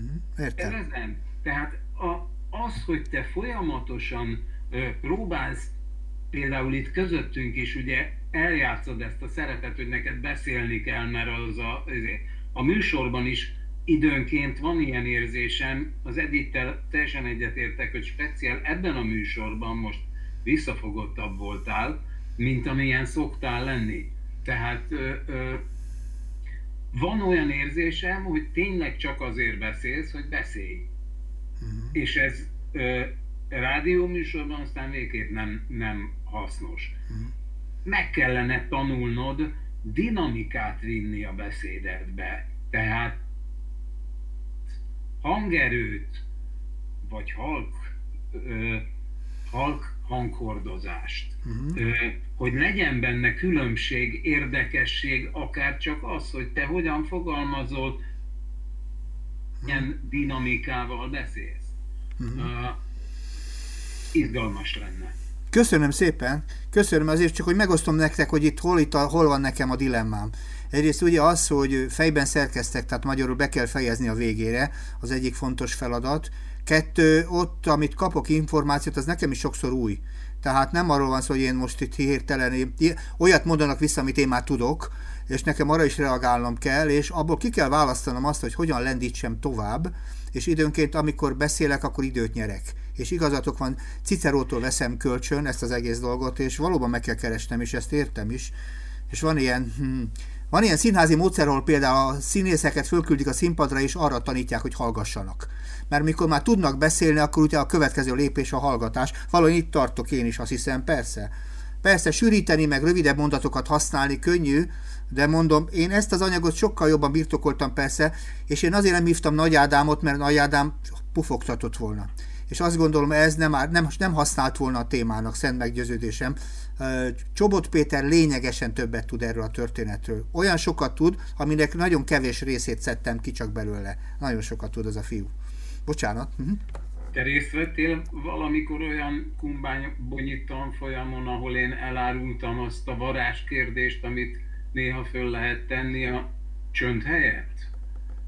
Mm. Értem. Tehát a, az, hogy te folyamatosan ö, próbálsz, például itt közöttünk is ugye eljátszod ezt a szerepet, hogy neked beszélni kell, mert az a, a műsorban is időnként van ilyen érzésem, az Edittel teljesen egyetértek, hogy speciál ebben a műsorban most visszafogottabb voltál, mint amilyen szoktál lenni. Tehát ö, ö, van olyan érzésem, hogy tényleg csak azért beszélsz, hogy beszélj. Uh-huh. És ez ö, rádióműsorban aztán végképp nem, nem hasznos. Uh-huh meg kellene tanulnod dinamikát vinni a beszédedbe. Tehát hangerőt, vagy halk, ö, halk hanghordozást, uh-huh. ö, hogy legyen benne különbség, érdekesség, akár csak az, hogy te hogyan fogalmazol, uh-huh. milyen dinamikával beszélsz. Uh-huh. Uh, izgalmas lenne. Köszönöm szépen, köszönöm azért csak, hogy megosztom nektek, hogy itt hol, itt a, hol van nekem a dilemmám. Egyrészt ugye az, hogy fejben szerkeztek, tehát magyarul be kell fejezni a végére, az egyik fontos feladat. Kettő, ott, amit kapok információt, az nekem is sokszor új. Tehát nem arról van szó, hogy én most itt hirtelen olyat mondanak vissza, amit én már tudok, és nekem arra is reagálnom kell, és abból ki kell választanom azt, hogy hogyan lendítsem tovább, és időnként, amikor beszélek, akkor időt nyerek. És igazatok van, Cicerótól veszem kölcsön ezt az egész dolgot, és valóban meg kell keresnem, és ezt értem is. És van ilyen, hm, van ilyen színházi módszer, ahol például a színészeket fölküldik a színpadra, és arra tanítják, hogy hallgassanak. Mert mikor már tudnak beszélni, akkor ugye a következő lépés a hallgatás. Valahogy itt tartok én is, azt hiszem, persze. Persze sűríteni, meg rövidebb mondatokat használni könnyű, de mondom, én ezt az anyagot sokkal jobban birtokoltam persze, és én azért nem hívtam Nagy Ádámot, mert Nagy Ádám pufogtatott volna. És azt gondolom, ez nem, nem, nem használt volna a témának, szent meggyőződésem. Csobot Péter lényegesen többet tud erről a történetről. Olyan sokat tud, aminek nagyon kevés részét szedtem ki csak belőle. Nagyon sokat tud az a fiú. Bocsánat. Uh-huh. Te részt vettél valamikor olyan kumbánybonyit tanfolyamon, ahol én elárultam azt a varázskérdést, amit néha föl lehet tenni a csönd helyett?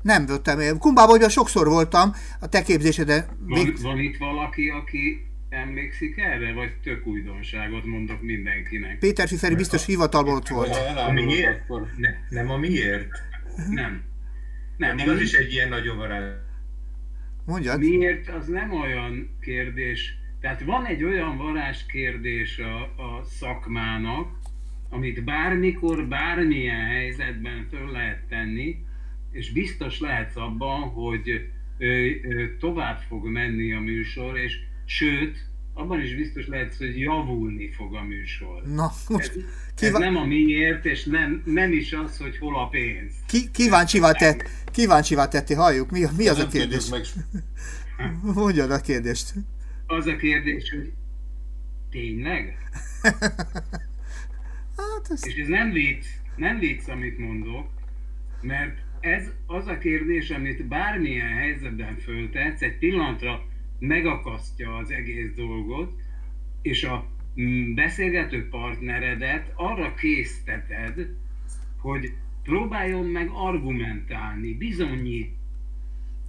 Nem voltam. Kumbában sokszor voltam a te képzésedre. Van, még... van itt valaki, aki emlékszik erre, vagy tök újdonságot mondok mindenkinek? Péter Fiferi biztos hivatalból ott volt. A miért? Ne, nem a miért? Nem. Nem. Még az is egy ilyen nagyon varázs. Mondjad. Miért? Az nem olyan kérdés. Tehát van egy olyan varázskérdés a, a szakmának, amit bármikor, bármilyen helyzetben föl lehet tenni, és biztos lehetsz abban, hogy ö, ö, tovább fog menni a műsor, és sőt, abban is biztos lehetsz, hogy javulni fog a műsor. Na, most ez, kíván... ez nem a miért, és nem, nem is az, hogy hol a pénz. Ki, kíváncsivá, tett, kíváncsivá tetti, halljuk, mi, mi az a kérdés? Meg... Mondjad a kérdést. Az a kérdés, hogy tényleg? Hát ez... És ez nem vicc, nem vicc, amit mondok, mert ez az a kérdés, amit bármilyen helyzetben föltetsz, egy pillanatra megakasztja az egész dolgot, és a mm, beszélgető partneredet arra készteted, hogy próbáljon meg argumentálni, bizonyít.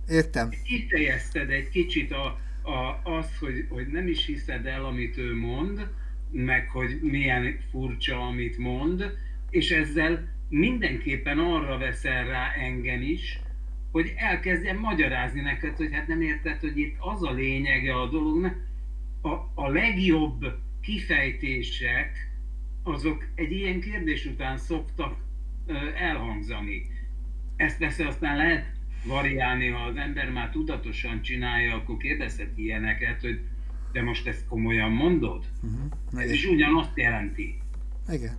Értem. Kifejezted egy kicsit a, a, azt, hogy, hogy nem is hiszed el, amit ő mond, meg hogy milyen furcsa, amit mond, és ezzel mindenképpen arra veszel rá engem is, hogy elkezdjem magyarázni neked, hogy hát nem érted, hogy itt az a lényege a dolognak, a, a legjobb kifejtések, azok egy ilyen kérdés után szoktak ö, elhangzani. Ezt persze aztán lehet variálni, ha az ember már tudatosan csinálja, akkor kérdezhet ilyeneket, hogy de most ezt komolyan mondod? Uh-huh. Ez is ugyanazt jelenti. Igen.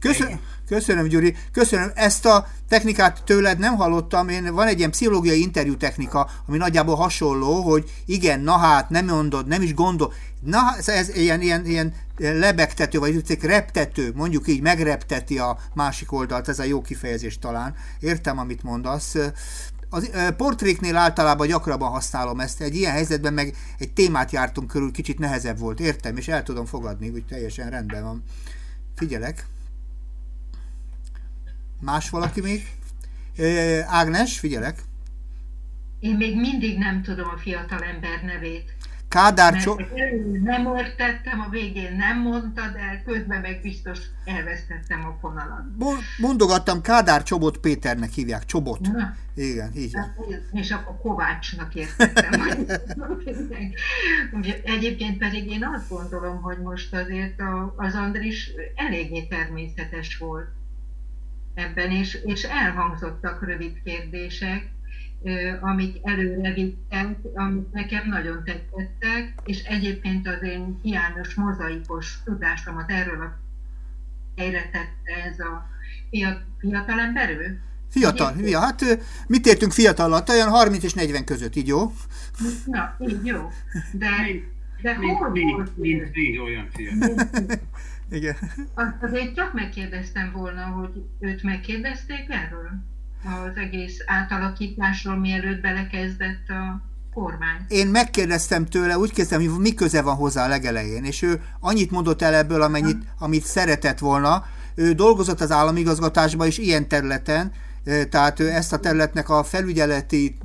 Köszönöm, köszönöm, Gyuri. Köszönöm. Ezt a technikát tőled nem hallottam. Én van egy ilyen pszichológiai interjú technika, ami nagyjából hasonló, hogy igen, na hát, nem mondod, nem is gondol. Na, ez ilyen, ilyen, ilyen lebegtető, vagy úgy reptető, mondjuk így megrepteti a másik oldalt, ez a jó kifejezés talán. Értem, amit mondasz. Az portréknél általában gyakrabban használom ezt, egy ilyen helyzetben meg egy témát jártunk körül, kicsit nehezebb volt, értem, és el tudom fogadni, úgy teljesen rendben van. Figyelek. Más valaki még? Ágnes, figyelek. Én még mindig nem tudom a fiatal ember nevét. Kádár Cso... Nem értettem, a végén nem mondtad el, közben meg biztos elvesztettem a fonalat. Mondogattam, Kádár Csobot Péternek hívják, Csobot. Na. Igen, így. És akkor Kovácsnak értettem. Egyébként pedig én azt gondolom, hogy most azért az Andris eléggé természetes volt ebben, és, és elhangzottak rövid kérdések, amik előre vittek, amik nekem nagyon tetszettek, és egyébként az én hiányos mozaikos tudásomat erről a helyre tette ez a fiatal emberő. Fiatal, ja, hát mit értünk fiatal alatt? Olyan 30 és 40 között, így jó? Na, így jó. De, de mint, hol mint, mint, mint olyan fiatal. Igen. Azt azért csak megkérdeztem volna, hogy őt megkérdezték erről? az egész átalakításról, mielőtt belekezdett a kormány. Én megkérdeztem tőle, úgy kezdtem, hogy mi köze van hozzá a legelején, és ő annyit mondott el ebből, amennyit, amit szeretett volna. Ő dolgozott az államigazgatásban is ilyen területen, tehát ő ezt a területnek a felügyeleti,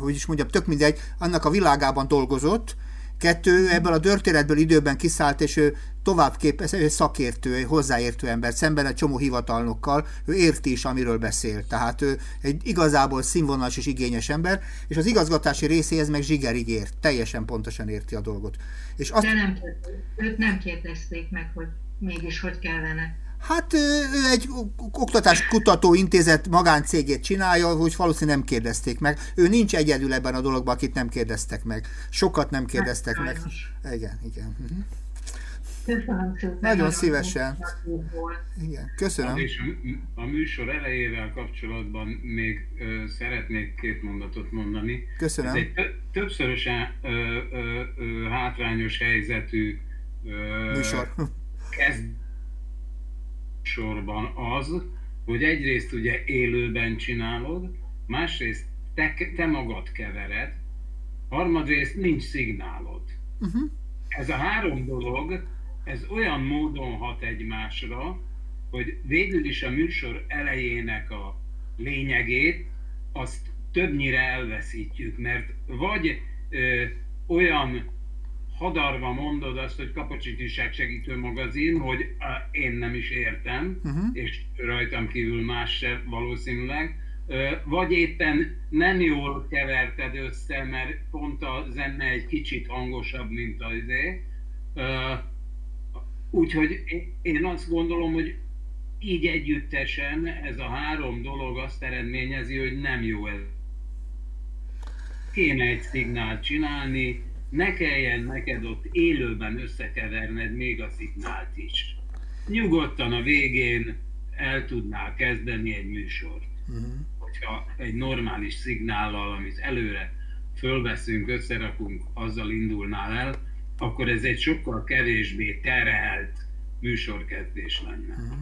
hogy is mondjam, tök mindegy, annak a világában dolgozott, Kettő, ebből a történetből időben kiszállt, és ő továbbkép, ő szakértő, egy hozzáértő ember, szemben egy csomó hivatalnokkal, ő érti is, amiről beszél. Tehát ő egy igazából színvonalas és igényes ember, és az igazgatási részéhez meg zsigerig ért, teljesen pontosan érti a dolgot. És azt... De nem, őt nem kérdezték meg, hogy mégis hogy kellene. Hát ő egy oktatáskutató intézet magáncégét csinálja, hogy valószínűleg nem kérdezték meg. Ő nincs egyedül ebben a dologban, akit nem kérdeztek meg. Sokat nem kérdeztek hát, meg. Igen, igen. Uh-huh. Köszönöm szépen. Nagyon szívesen. Igen, köszönöm. És a műsor elejével kapcsolatban még ö, szeretnék két mondatot mondani. Köszönöm. Ez egy többszörösen ö, ö, ö, hátrányos helyzetű ö, műsor. Kezd sorban az, hogy egyrészt ugye élőben csinálod, másrészt te, te magad kevered, harmadrészt nincs szignálod. Uh-huh. Ez a három dolog, ez olyan módon hat egymásra, hogy végül is a műsor elejének a lényegét, azt többnyire elveszítjük, mert vagy ö, olyan hadarva mondod azt, hogy kapacsitiság segítő magazin, hogy én nem is értem, uh-huh. és rajtam kívül más se valószínűleg, vagy éppen nem jól keverted össze, mert pont a zene egy kicsit hangosabb, mint az izé. Úgyhogy én azt gondolom, hogy így együttesen ez a három dolog azt eredményezi, hogy nem jó ez. Kéne egy szignált csinálni, ne kelljen neked ott élőben összekeverned még a szignált is. Nyugodtan a végén el tudnál kezdeni egy műsort. Uh-huh. Hogyha egy normális szignállal, amit előre fölveszünk, összerakunk, azzal indulnál el, akkor ez egy sokkal kevésbé terhelt műsorkezdés lenne. Uh-huh.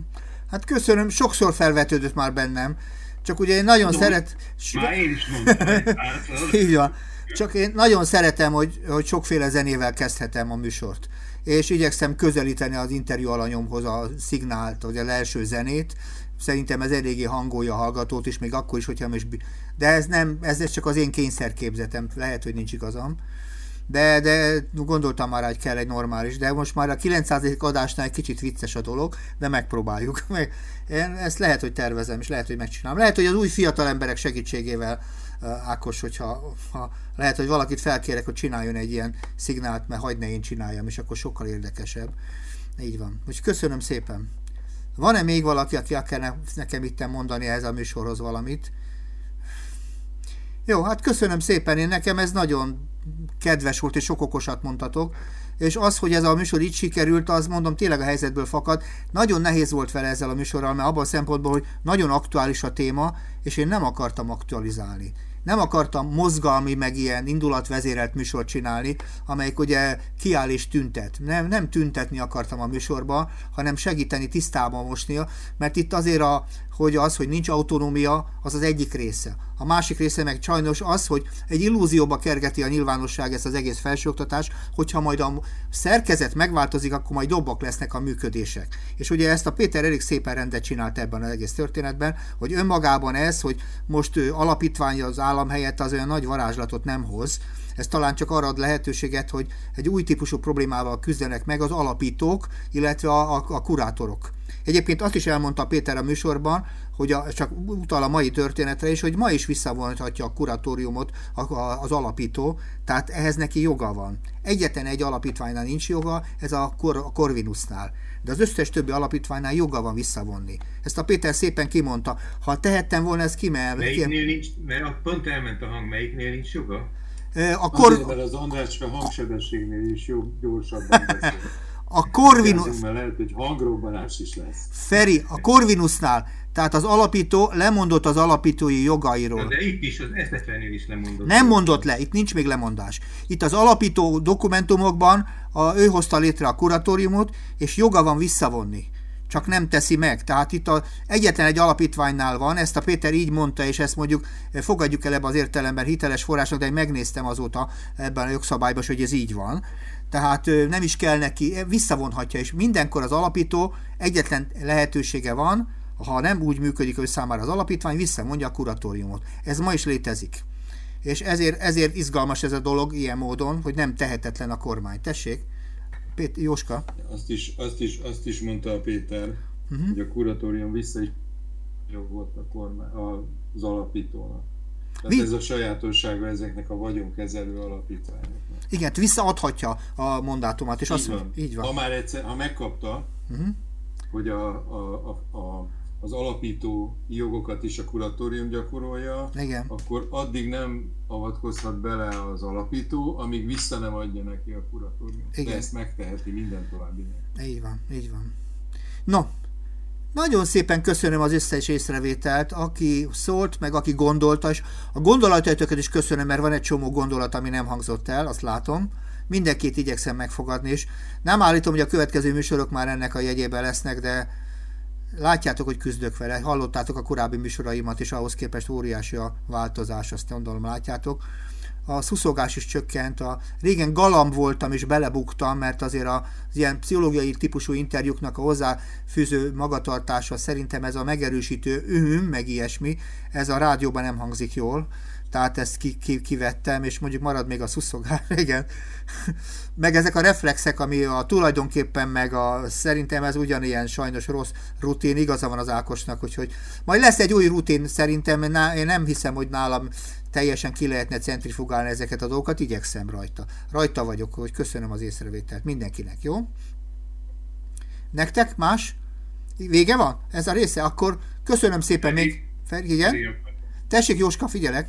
Hát köszönöm, sokszor felvetődött már bennem, csak ugye én nagyon Tudom, szeret... Már én is mondtam Így van. Csak én nagyon szeretem, hogy, hogy sokféle zenével kezdhetem a műsort. És igyekszem közelíteni az interjú alanyomhoz a szignált, vagy a első zenét. Szerintem ez eléggé hangolja a hallgatót is, még akkor is, hogyha most... De ez nem, ez csak az én kényszerképzetem, lehet, hogy nincs igazam. De, de gondoltam már, hogy kell egy normális, de most már a 900. adásnál egy kicsit vicces a dolog, de megpróbáljuk. Én ezt lehet, hogy tervezem, és lehet, hogy megcsinálom. Lehet, hogy az új fiatal emberek segítségével Ákos, hogyha ha lehet, hogy valakit felkérek, hogy csináljon egy ilyen szignált, mert hagyd ne én csináljam, és akkor sokkal érdekesebb. Így van. Úgyhogy köszönöm szépen. Van-e még valaki, aki akar nekem itt mondani ehhez a műsorhoz valamit? Jó, hát köszönöm szépen, én nekem ez nagyon kedves volt, és sok okosat mondtatok, és az, hogy ez a műsor így sikerült, az mondom tényleg a helyzetből fakad. Nagyon nehéz volt vele ezzel a műsorral, mert abban a szempontból, hogy nagyon aktuális a téma, és én nem akartam aktualizálni nem akartam mozgalmi, meg ilyen indulatvezérelt műsort csinálni, amelyik ugye kiáll és tüntet. Nem, nem tüntetni akartam a műsorba, hanem segíteni tisztában mosnia, mert itt azért a, hogy az, hogy nincs autonómia, az az egyik része. A másik része meg sajnos az, hogy egy illúzióba kergeti a nyilvánosság ezt az egész felsőoktatás, hogyha majd a szerkezet megváltozik, akkor majd dobbak lesznek a működések. És ugye ezt a Péter elég szépen rendet csinált ebben az egész történetben, hogy önmagában ez, hogy most alapítvány az állam helyett az olyan nagy varázslatot nem hoz, ez talán csak arra ad lehetőséget, hogy egy új típusú problémával küzdenek meg az alapítók, illetve a, a, a kurátorok. Egyébként azt is elmondta Péter a műsorban, hogy a, csak utal a mai történetre is, hogy ma is visszavonhatja a kuratóriumot a, a, az alapító, tehát ehhez neki joga van. Egyetlen egy alapítványnál nincs joga, ez a, Kor, a Corvinusnál. De az összes többi alapítványnál joga van visszavonni. Ezt a Péter szépen kimondta. Ha tehettem volna, ez kimel. Melyiknél nincs, mert pont elment a hang, melyiknél nincs joga? A kor... Azért, mert az András a hangsebességnél is jobb, gyorsabban beszél. A Corvinus... Mert lehet, hogy hangrobbanás is lesz. Feri, a Corvinusnál, tehát az alapító lemondott az alapítói jogairól. De itt is, az SZFN-nél is lemondott. Nem mondott le, itt nincs még lemondás. Itt az alapító dokumentumokban a, ő hozta létre a kuratóriumot, és joga van visszavonni csak nem teszi meg. Tehát itt a, egyetlen egy alapítványnál van, ezt a Péter így mondta, és ezt mondjuk eh, fogadjuk el ebbe az értelemben hiteles forrásnak, de én megnéztem azóta ebben a jogszabályban, hogy ez így van. Tehát nem is kell neki, eh, visszavonhatja, és mindenkor az alapító egyetlen lehetősége van, ha nem úgy működik ő számára az alapítvány, visszamondja a kuratóriumot. Ez ma is létezik. És ezért, ezért izgalmas ez a dolog ilyen módon, hogy nem tehetetlen a kormány. Tessék! Pét, Jóska? Azt is, azt, is, azt is mondta a Péter, uh-huh. hogy a kuratórium vissza is volt a kormány, az alapítónak. Tehát Mi? ez a sajátossága ezeknek a vagyonkezelő alapítványoknak. Igen, visszaadhatja a mandátumát, és így azt van. így van. Ha már egyszer, ha megkapta, uh-huh. hogy a, a, a, a az alapító jogokat is a kuratórium gyakorolja, Igen. akkor addig nem avatkozhat bele az alapító, amíg vissza nem adja neki a kuratórium. Igen. De ezt megteheti minden további. Így van, így van. No, nagyon szépen köszönöm az összes észrevételt, aki szólt, meg aki gondolta, és a gondolataitokat is köszönöm, mert van egy csomó gondolat, ami nem hangzott el, azt látom. Mindenkit igyekszem megfogadni, és nem állítom, hogy a következő műsorok már ennek a jegyében lesznek, de látjátok, hogy küzdök vele, hallottátok a korábbi műsoraimat, és ahhoz képest óriási a változás, azt gondolom látjátok. A szuszogás is csökkent, a, régen galamb voltam és belebuktam, mert azért az ilyen pszichológiai típusú interjúknak a hozzáfűző magatartása szerintem ez a megerősítő ühüm, meg ilyesmi, ez a rádióban nem hangzik jól, tehát ezt ki, ki, kivettem, és mondjuk marad még a szuszogás, igen. meg ezek a reflexek, ami a tulajdonképpen meg a, szerintem ez ugyanilyen sajnos rossz rutin, igaza van az Ákosnak, úgyhogy majd lesz egy új rutin, szerintem én nem hiszem, hogy nálam teljesen ki lehetne centrifugálni ezeket a dolgokat, igyekszem rajta. Rajta vagyok, hogy köszönöm az észrevételt mindenkinek, jó? Nektek más? Vége van? Ez a része? Akkor köszönöm szépen Feri. még. Feri, igen? Tessék Jóska, figyelek.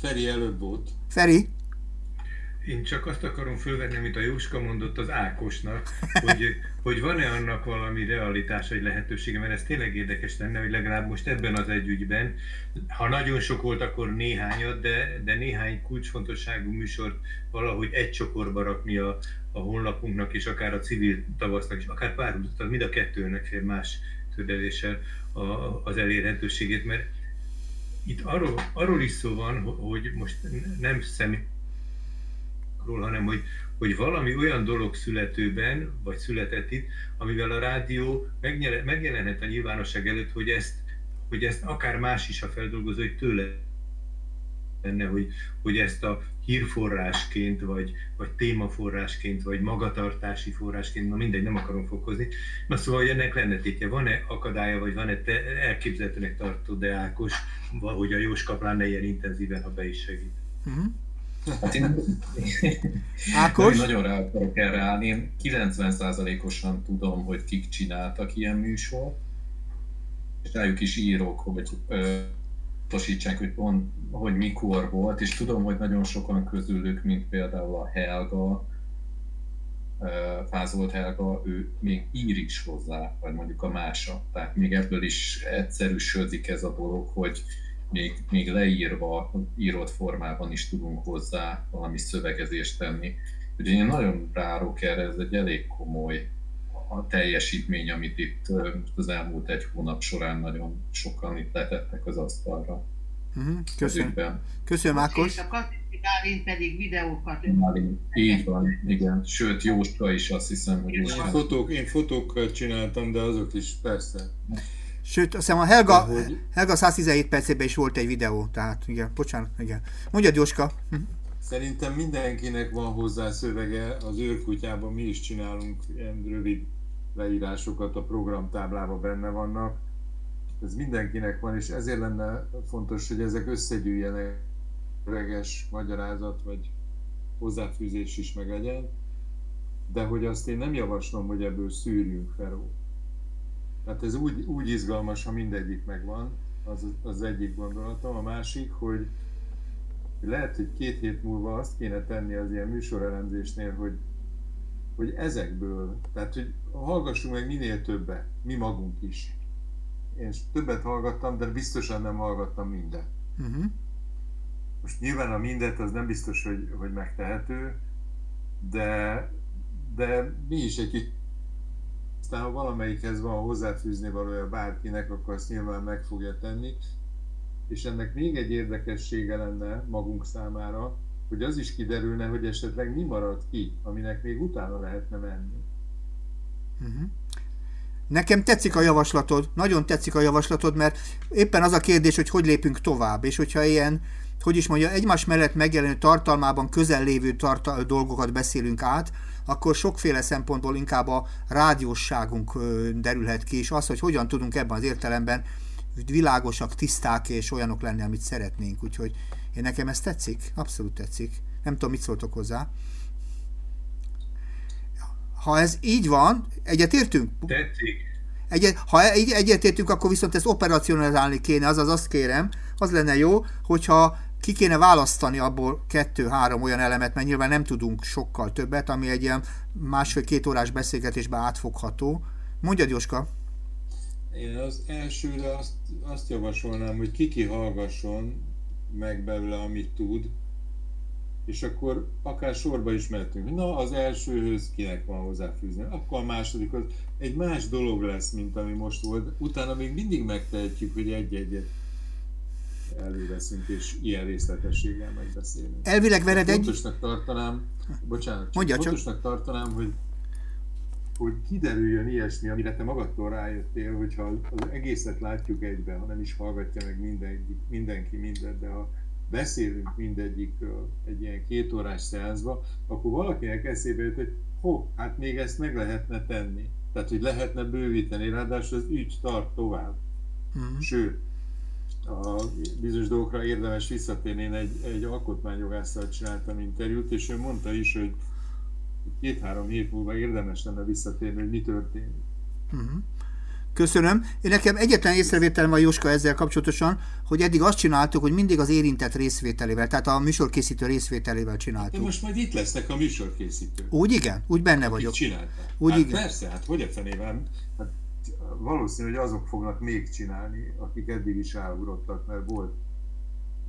Feri előbb volt. Feri? Én csak azt akarom fölvenni, amit a Jóska mondott az Ákosnak, hogy, hogy van-e annak valami realitás vagy lehetősége, mert ez tényleg érdekes lenne, hogy legalább most ebben az egy ügyben, ha nagyon sok volt, akkor néhányat, de, de néhány kulcsfontosságú műsort valahogy egy csokorba rakni a, a honlapunknak, és akár a civil tavasznak, és akár párhuzat, mind a kettőnek fér más tödeléssel az elérhetőségét, mert itt arról, arról is szó van, hogy most nem személy dolgokról, hanem hogy, hogy valami olyan dolog születőben, vagy született itt, amivel a rádió megjelenhet a nyilvánosság előtt, hogy ezt, hogy ezt akár más is a feldolgozó, hogy tőle lenne, hogy, hogy ezt a hírforrásként, vagy, vagy témaforrásként, vagy magatartási forrásként, na mindegy, nem akarom fokozni. Na szóval, hogy ennek lenne tétje, van-e akadálya, vagy van-e te elképzelhetőnek tartó de Ákos, hogy a Jós Kaplán ne ilyen intenzíven, ha be is segít? Uh-huh. Hát én Ákos? nagyon rá akarok erre állni. Én 90%-osan tudom, hogy kik csináltak ilyen műsort, és rájuk is írok, hogy tosítsák, hogy pont, hogy mikor volt, és tudom, hogy nagyon sokan közülük, mint például a Helga, Fázolt Helga, ő még ír is hozzá, vagy mondjuk a mása. Tehát még ebből is egyszerűsödik ez a dolog, hogy még, még leírva, írott formában is tudunk hozzá valami szövegezést tenni. Úgyhogy én nagyon rárok erre, ez egy elég komoly a teljesítmény, amit itt az elmúlt egy hónap során nagyon sokan itt letettek az asztalra. Uh-huh. Köszönöm. Köszönöm, Ákos. És a Bálint pedig videókat. Bálint, így van, igen. Sőt, Jóska is azt hiszem, hogy Jóska. Én, fotók, én fotókat csináltam, de azok is persze. Sőt, azt hiszem a Helga, hogy... Helga 117 percében is volt egy videó, tehát igen, bocsánat, igen. Mondjad, Jóska. Uh-huh. Szerintem mindenkinek van hozzá szövege, az őrkutyában mi is csinálunk ilyen rövid leírásokat, a programtáblában benne vannak. Ez mindenkinek van, és ezért lenne fontos, hogy ezek összegyűjjenek, reges magyarázat vagy hozzáfűzés is meg legyen, de hogy azt én nem javaslom, hogy ebből szűrjünk fel. Tehát ez úgy, úgy izgalmas, ha mindegyik megvan, az az egyik gondolatom. A másik, hogy lehet, hogy két hét múlva azt kéne tenni az ilyen műsorelemzésnél, hogy, hogy ezekből, tehát hogy hallgassunk meg minél többet, mi magunk is. Én többet hallgattam, de biztosan nem hallgattam mindent. Uh-huh. Most nyilván a mindet az nem biztos, hogy, hogy megtehető, de, de mi is egy kicsit aztán ha valamelyikhez van hozzáfűzni valója bárkinek, akkor azt nyilván meg fogja tenni. És ennek még egy érdekessége lenne magunk számára, hogy az is kiderülne, hogy esetleg mi marad ki, aminek még utána lehetne menni. Uh-huh. Nekem tetszik a javaslatod, nagyon tetszik a javaslatod, mert éppen az a kérdés, hogy hogy lépünk tovább, és hogyha ilyen, hogy is mondja, egymás mellett megjelenő tartalmában közel lévő tartal- dolgokat beszélünk át, akkor sokféle szempontból inkább a rádiósságunk derülhet ki, és az, hogy hogyan tudunk ebben az értelemben világosak, tiszták és olyanok lenni, amit szeretnénk. Úgyhogy én nekem ez tetszik, abszolút tetszik. Nem tudom, mit szóltok hozzá. Ha ez így van, egyetértünk? Tetszik. Egyet, ha így egyetértünk, akkor viszont ezt operacionalizálni kéne, azaz azt kérem, az lenne jó, hogyha ki kéne választani abból kettő-három olyan elemet, mert nyilván nem tudunk sokkal többet, ami egy ilyen másfél-két órás beszélgetésben átfogható. Mondjad, Jóska! Én az elsőre azt, azt javasolnám, hogy kiki hallgasson meg belőle, amit tud, és akkor akár sorba is mehetünk. Na, az elsőhöz kinek van hozzáfűzni, akkor a másodikhoz egy más dolog lesz, mint ami most volt. Utána még mindig megtehetjük, hogy egy-egyet előveszünk, és ilyen részletességgel megbeszélünk. Elvileg vered egy... Fontosnak tartanám, bocsánat, csak fontosnak csak. tartanám, hogy hogy kiderüljön ilyesmi, amire te magadtól rájöttél, hogyha az egészet látjuk egybe, ha nem is hallgatja meg mindenki, mindenki mindent, de ha beszélünk mindegyikről egy ilyen két órás szeánszba, akkor valakinek eszébe jut, hogy ho, hát még ezt meg lehetne tenni. Tehát, hogy lehetne bővíteni, ráadásul az ügy tart tovább. Mm. Sőt, a bizonyos dolgokra érdemes visszatérni. Én egy, egy alkotmányjogásszal csináltam interjút, és ő mondta is, hogy két-három hét múlva érdemes lenne visszatérni, hogy mi történik. Uh-huh. Köszönöm. Én nekem egyetlen észrevételem van Jóska ezzel kapcsolatosan, hogy eddig azt csináltuk, hogy mindig az érintett részvételével, tehát a műsorkészítő részvételével csináltuk. De most majd itt lesznek a műsorkészítők. Úgy igen, úgy benne vagyok. Csinálták. Úgy hát igen. persze, hát hogy a fenében? Hát valószínű, hogy azok fognak még csinálni, akik eddig is elugrottak, mert volt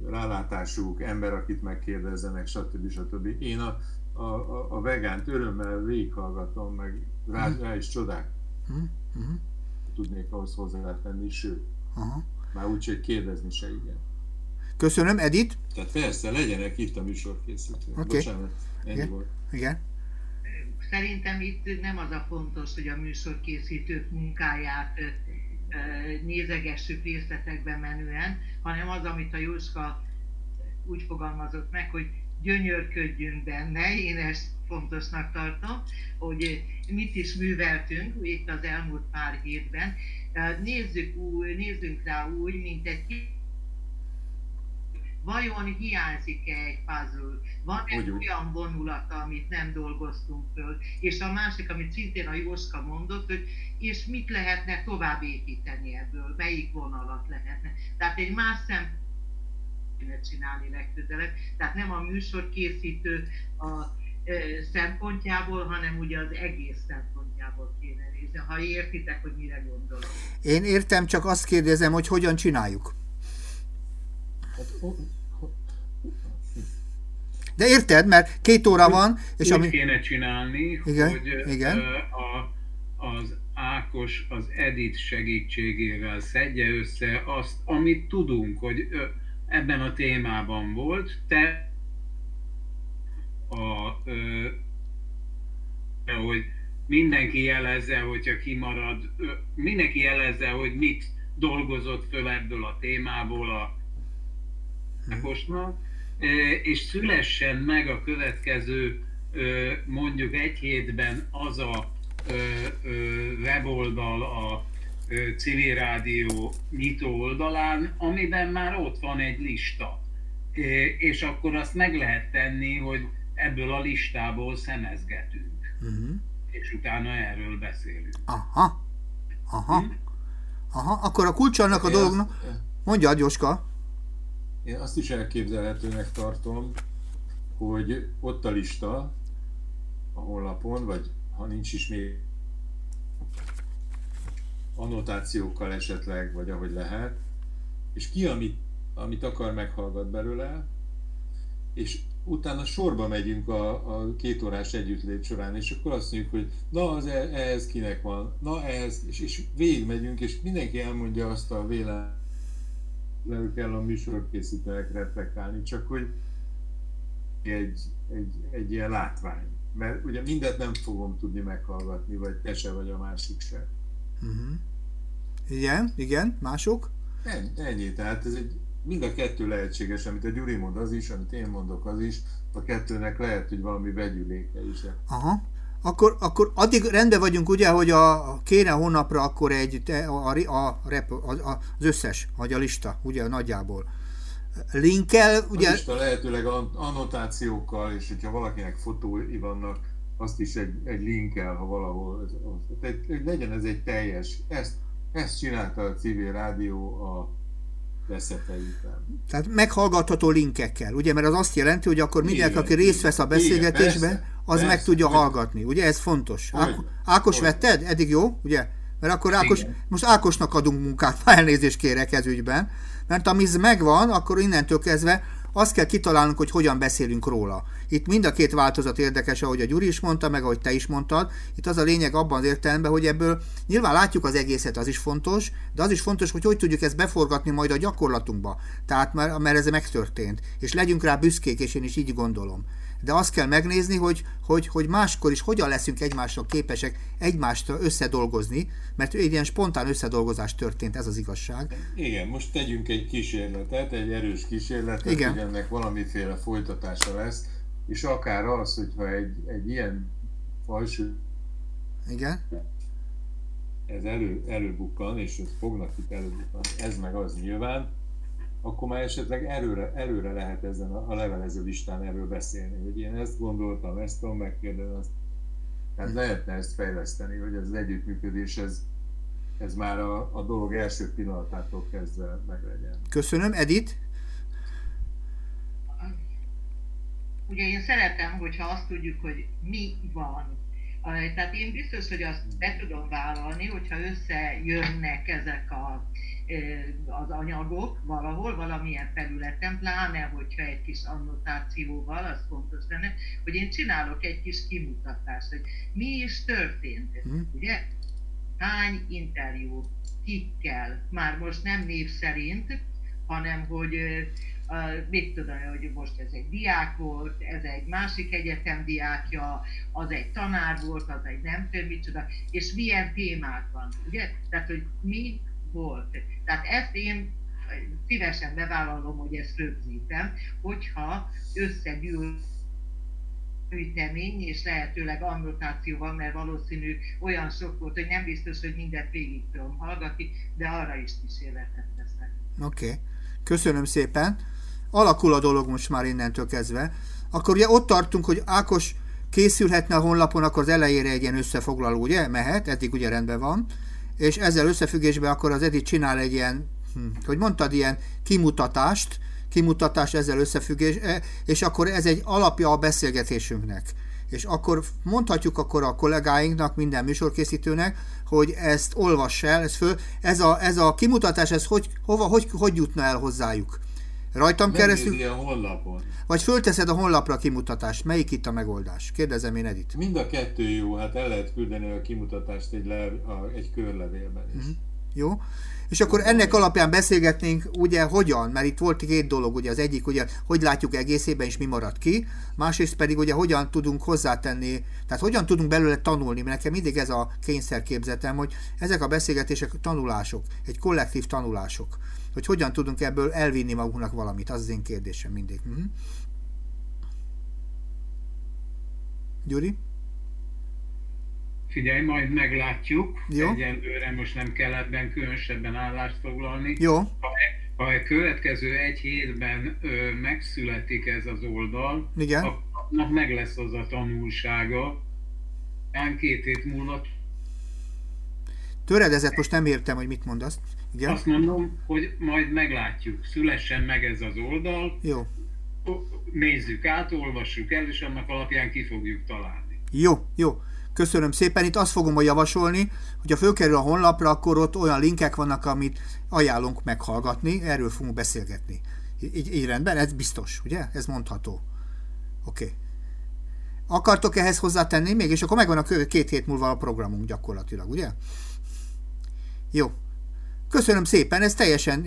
rálátásuk, ember, akit megkérdezzenek, stb. stb. Én a, a, a vegánt örömmel végighallgatom, meg rá, mm. rá is csodák. Mm. Tudnék ahhoz hozzátenni, sőt, uh-huh. már úgy, hogy kérdezni se igen. Köszönöm, Edith. Tehát persze, legyenek itt a műsorkészítők. Okay. Bocsánat. Igen. Igen. Szerintem itt nem az a fontos, hogy a műsorkészítők munkáját nézegessük részletekben menően, hanem az, amit a Jóska úgy fogalmazott meg, hogy gyönyörködjünk benne, én ezt fontosnak tartom, hogy mit is műveltünk itt az elmúlt pár hétben. Nézzük úgy, nézzünk rá úgy, mint egy vajon hiányzik-e egy puzzle, van egy olyan vonulata, amit nem dolgoztunk föl, és a másik, amit szintén a Jóska mondott, hogy és mit lehetne tovább építeni ebből, melyik vonalat lehetne. Tehát egy más szem csinálni legközelebb. Tehát nem a műsorkészítő a e, szempontjából, hanem ugye az egész szempontjából kéne nézni, ha értitek, hogy mire gondolok. Én értem, csak azt kérdezem, hogy hogyan csináljuk. De érted, mert két óra van, és Úgy ami... kéne csinálni, igen, hogy igen. A, az Ákos az Edit segítségével szedje össze azt, amit tudunk, hogy ebben a témában volt. Te a, hogy mindenki jelezze, hogyha kimarad, mindenki jelezze, hogy mit dolgozott föl ebből a témából a Ákosnak, és szülessen meg a következő mondjuk egy hétben az a weboldal a civil rádió nyitó oldalán, amiben már ott van egy lista. És akkor azt meg lehet tenni, hogy ebből a listából szemezgetünk. Uh-huh. És utána erről beszélünk. Aha. Aha. Hm? Aha. Akkor a kulcs annak a dolognak... Mondja, Jóska. Én azt is elképzelhetőnek tartom, hogy ott a lista a honlapon, vagy ha nincs is még annotációkkal esetleg, vagy ahogy lehet, és ki, amit, amit akar, meghallgat belőle, és utána sorba megyünk a, a két órás együttlét során, és akkor azt mondjuk, hogy na, az e, ehhez kinek van, na ehhez, és, és végigmegyünk, és mindenki elmondja azt a véleményt, kell a műsorok készítőnek reflektálni, csak hogy egy, egy, egy ilyen látvány. Mert ugye mindet nem fogom tudni meghallgatni, vagy te se, vagy a másik se. Uh-huh. Igen, igen, mások? Ennyi, ennyi, tehát ez egy, mind a kettő lehetséges, amit a Gyuri mond az is, amit én mondok az is, a kettőnek lehet, hogy valami vegyüléke is. Aha. Akkor, akkor addig rendben vagyunk, ugye, hogy a kéne hónapra akkor egy, a, a, a, az összes, vagy a lista, ugye, nagyjából. Linkel, ugye... A lista lehetőleg annotációkkal, és hogyha valakinek fotói vannak, azt is egy, egy linkkel, ha valahol, tehát legyen ez egy teljes, ezt, ezt csinálta a civil rádió a veszeteiben. Tehát meghallgatható linkekkel, ugye, mert az azt jelenti, hogy akkor mindenki, aki részt vesz a beszélgetésben, igen, az persze, meg tudja hogy... hallgatni, ugye, ez fontos. Hogy, Ákos hogy. vetted? Eddig jó, ugye? Mert akkor Ákos, igen. most Ákosnak adunk munkát, ha elnézést kérek ez ügyben, mert amiz megvan, akkor innentől kezdve azt kell kitalálnunk, hogy hogyan beszélünk róla. Itt mind a két változat érdekes, ahogy a Gyuri is mondta, meg ahogy te is mondtad. Itt az a lényeg abban az értelemben, hogy ebből nyilván látjuk az egészet, az is fontos, de az is fontos, hogy hogy tudjuk ezt beforgatni majd a gyakorlatunkba. Tehát, mert, mert ez megtörtént. És legyünk rá büszkék, és én is így gondolom de azt kell megnézni, hogy, hogy, hogy máskor is hogyan leszünk egymásra képesek egymást összedolgozni, mert egy ilyen spontán összedolgozás történt, ez az igazság. Igen, most tegyünk egy kísérletet, egy erős kísérletet, Igen. hogy ennek valamiféle folytatása lesz, és akár az, hogyha egy, egy ilyen fajsú Igen. ez elő, előbukkan, és ez fognak itt előbukkan, ez meg az nyilván, akkor már esetleg erőre, erőre lehet ezen a, a levelező listán erről beszélni, hogy én ezt gondoltam, ezt tudom megkérdezni, azt. Tehát lehetne ezt fejleszteni, hogy ez az együttműködés, ez, ez már a, a dolog első pillanatától kezdve meglegyen. Köszönöm. Edith? Ugye én szeretem, hogyha azt tudjuk, hogy mi van. Tehát én biztos, hogy azt be tudom vállalni, hogyha összejönnek ezek a az anyagok valahol, valamilyen felületen, pláne, hogyha egy kis annotációval, az fontos lenne, hogy én csinálok egy kis kimutatást, hogy mi is történt, hmm. ugye? Hány interjú, kikkel, már most nem név szerint, hanem hogy mit tudom, hogy most ez egy diák volt, ez egy másik egyetem diákja, az egy tanár volt, az egy nem tudom micsoda, és milyen témák van, ugye? Tehát, hogy mi volt. Tehát ezt én szívesen bevállalom, hogy ezt rögzítem, hogyha összegyűl gyűjtemény, és lehetőleg annotációval, mert valószínű olyan sok volt, hogy nem biztos, hogy mindent végig tudom hallgatni, de arra is kísérletet teszek. Oké, okay. köszönöm szépen. Alakul a dolog most már innentől kezdve. Akkor ugye ott tartunk, hogy Ákos készülhetne a honlapon, akkor az elejére egy ilyen összefoglaló, ugye? Mehet, eddig ugye rendben van. És ezzel összefüggésben akkor az Edith csinál egy ilyen, hm, hogy mondtad, ilyen kimutatást, kimutatás ezzel összefüggés, e, és akkor ez egy alapja a beszélgetésünknek. És akkor mondhatjuk akkor a kollégáinknak, minden műsorkészítőnek, hogy ezt olvass el, ez, föl, ez, a, ez a kimutatás, ez hogy, hova, hogy, hogy jutna el hozzájuk? Rajtam Nem keresztül? a honlapon. Vagy fölteszed a honlapra a kimutatást? Melyik itt a megoldás? Kérdezem én Edit. Mind a kettő jó, hát el lehet küldeni a kimutatást egy, le, a, egy körlevélben is. Uh-huh. Jó. És akkor ennek alapján beszélgetnénk, ugye hogyan, mert itt volt két dolog, ugye az egyik, ugye, hogy látjuk egészében, és mi marad ki, másrészt pedig ugye hogyan tudunk hozzátenni, tehát hogyan tudunk belőle tanulni, mert nekem mindig ez a kényszerképzetem, hogy ezek a beszélgetések tanulások, egy kollektív tanulások, hogy hogyan tudunk ebből elvinni magunknak valamit, az az én kérdésem mindig. Uh-huh. Gyuri? Figyelj, majd meglátjuk. Jó. Egyelőre most nem kell ebben különösebben állást foglalni. Jó. Ha, ha a következő egy hétben ö, megszületik ez az oldal, Igen. akkor meg lesz az a tanulsága. Ám két hét múlva Töredezett, most nem értem, hogy mit mondasz. Igen? Azt mondom, hogy majd meglátjuk. Szülessen meg ez az oldal. Jó. Nézzük át, olvassuk el, és annak alapján ki fogjuk találni. Jó, jó. Köszönöm szépen. Itt azt fogom javasolni, hogy ha fölkerül a honlapra, akkor ott olyan linkek vannak, amit ajánlunk meghallgatni, erről fogunk beszélgetni. Így, így rendben, ez biztos, ugye? Ez mondható. Oké. Okay. Akartok ehhez hozzátenni még, és akkor megvan a két hét múlva a programunk gyakorlatilag, ugye? Jó, Köszönöm szépen, ez teljesen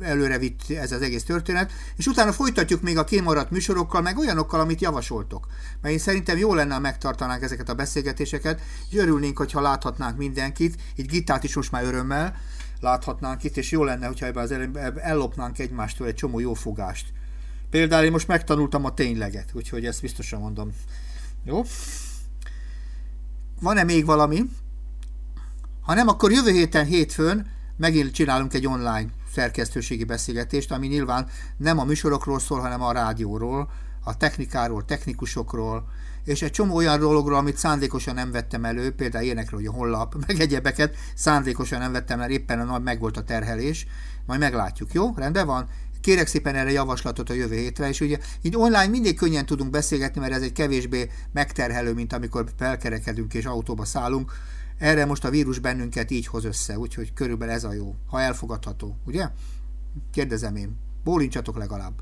előre vitt ez az egész történet, és utána folytatjuk még a kimaradt műsorokkal, meg olyanokkal, amit javasoltok. Mert én szerintem jó lenne, ha megtartanánk ezeket a beszélgetéseket, és örülnénk, hogyha láthatnánk mindenkit, így Gitát is most már örömmel láthatnánk itt, és jó lenne, hogyha ebben az ellopnánk egymástól egy csomó jó fogást. Például én most megtanultam a tényleget, úgyhogy ezt biztosan mondom. Jó? Van-e még valami? Ha nem, akkor jövő héten hétfőn megint csinálunk egy online szerkesztőségi beszélgetést, ami nyilván nem a műsorokról szól, hanem a rádióról, a technikáról, technikusokról, és egy csomó olyan dologról, amit szándékosan nem vettem elő, például ilyenekről, hogy a honlap, meg egyebeket szándékosan nem vettem, mert éppen a nagy megvolt a terhelés, majd meglátjuk, jó? Rendben van? Kérek szépen erre javaslatot a jövő hétre, és ugye így online mindig könnyen tudunk beszélgetni, mert ez egy kevésbé megterhelő, mint amikor felkerekedünk és autóba szállunk, erre most a vírus bennünket így hoz össze, úgyhogy körülbelül ez a jó, ha elfogadható, ugye? Kérdezem én. Bólincsatok legalább.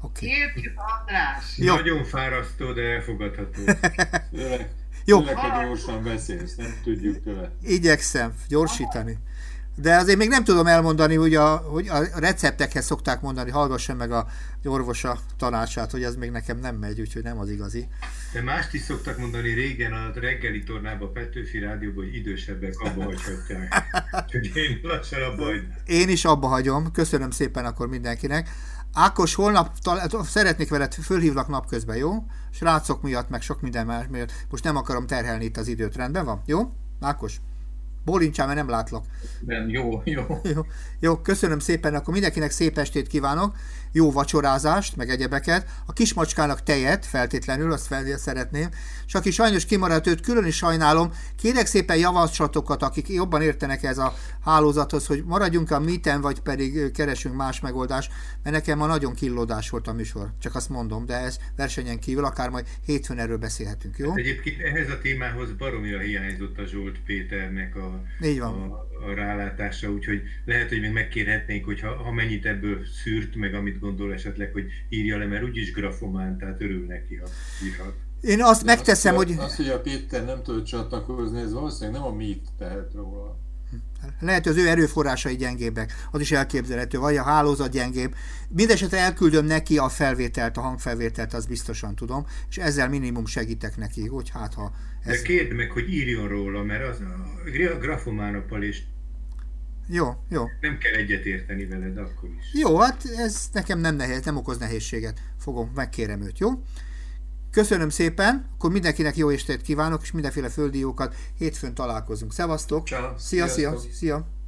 Oké. Okay. András! Jó. Nagyon fárasztó, de elfogadható. jó. Tőle, ha gyorsan beszélsz, nem tudjuk tőle. Igyekszem gyorsítani de azért még nem tudom elmondani, hogy a, hogy a receptekhez szokták mondani, hallgassam meg a orvosa tanácsát, hogy ez még nekem nem megy, úgyhogy nem az igazi. De mást is szoktak mondani régen a reggeli tornába, Petőfi rádióban, hogy idősebbek abba hagyhatják. Úgyhogy én lassan abba. Én is abba hagyom. Köszönöm szépen akkor mindenkinek. Ákos, holnap tal- szeretnék veled, fölhívlak napközben, jó? Srácok miatt, meg sok minden más miatt. Most nem akarom terhelni itt az időt, rendben van? Jó? Ákos? Bólincsál, mert nem látlak. Nem, jó, jó. jó. Jó, köszönöm szépen, akkor mindenkinek szép estét kívánok, jó vacsorázást, meg egyebeket. A kismacskának tejet feltétlenül, azt fel szeretném. És aki sajnos kimaradt, őt külön is sajnálom. Kérek szépen javaslatokat, akik jobban értenek ez a hálózathoz, hogy maradjunk a miten, vagy pedig keresünk más megoldást, mert nekem ma nagyon killódás volt a műsor. Csak azt mondom, de ez versenyen kívül, akár majd hétfőn erről beszélhetünk, jó? Hát egyébként ehhez a témához baromira hiányzott a Zsolt Péternek a, Így van. a, a rálátása, úgyhogy lehet, hogy még megkérhetnénk, hogy ha, ha mennyit ebből szűrt, meg amit gondol esetleg, hogy írja le, mert úgyis grafomán, tehát örül neki, ha írhat. Én azt megteszem, azt, hogy... Azt, hogy a Péter nem tud csatlakozni, ez valószínűleg nem a mit tehet róla. Lehet, hogy az ő erőforrásai gyengébbek, az is elképzelhető, vagy a hálózat gyengébb. Mindenesetre elküldöm neki a felvételt, a hangfelvételt, az biztosan tudom, és ezzel minimum segítek neki, hogy hát ha... Ez... De kérd meg, hogy írjon róla, mert az a grafománoppal is jó, jó. Nem kell egyetérteni veled akkor is. Jó, hát ez nekem nem nehéz, nem okoz nehézséget. Fogom, megkérem őt, jó? Köszönöm szépen, akkor mindenkinek jó estét kívánok, és mindenféle földi jókat. Hétfőn találkozunk. Szevasztok! Ciao. Szia, szia, szia!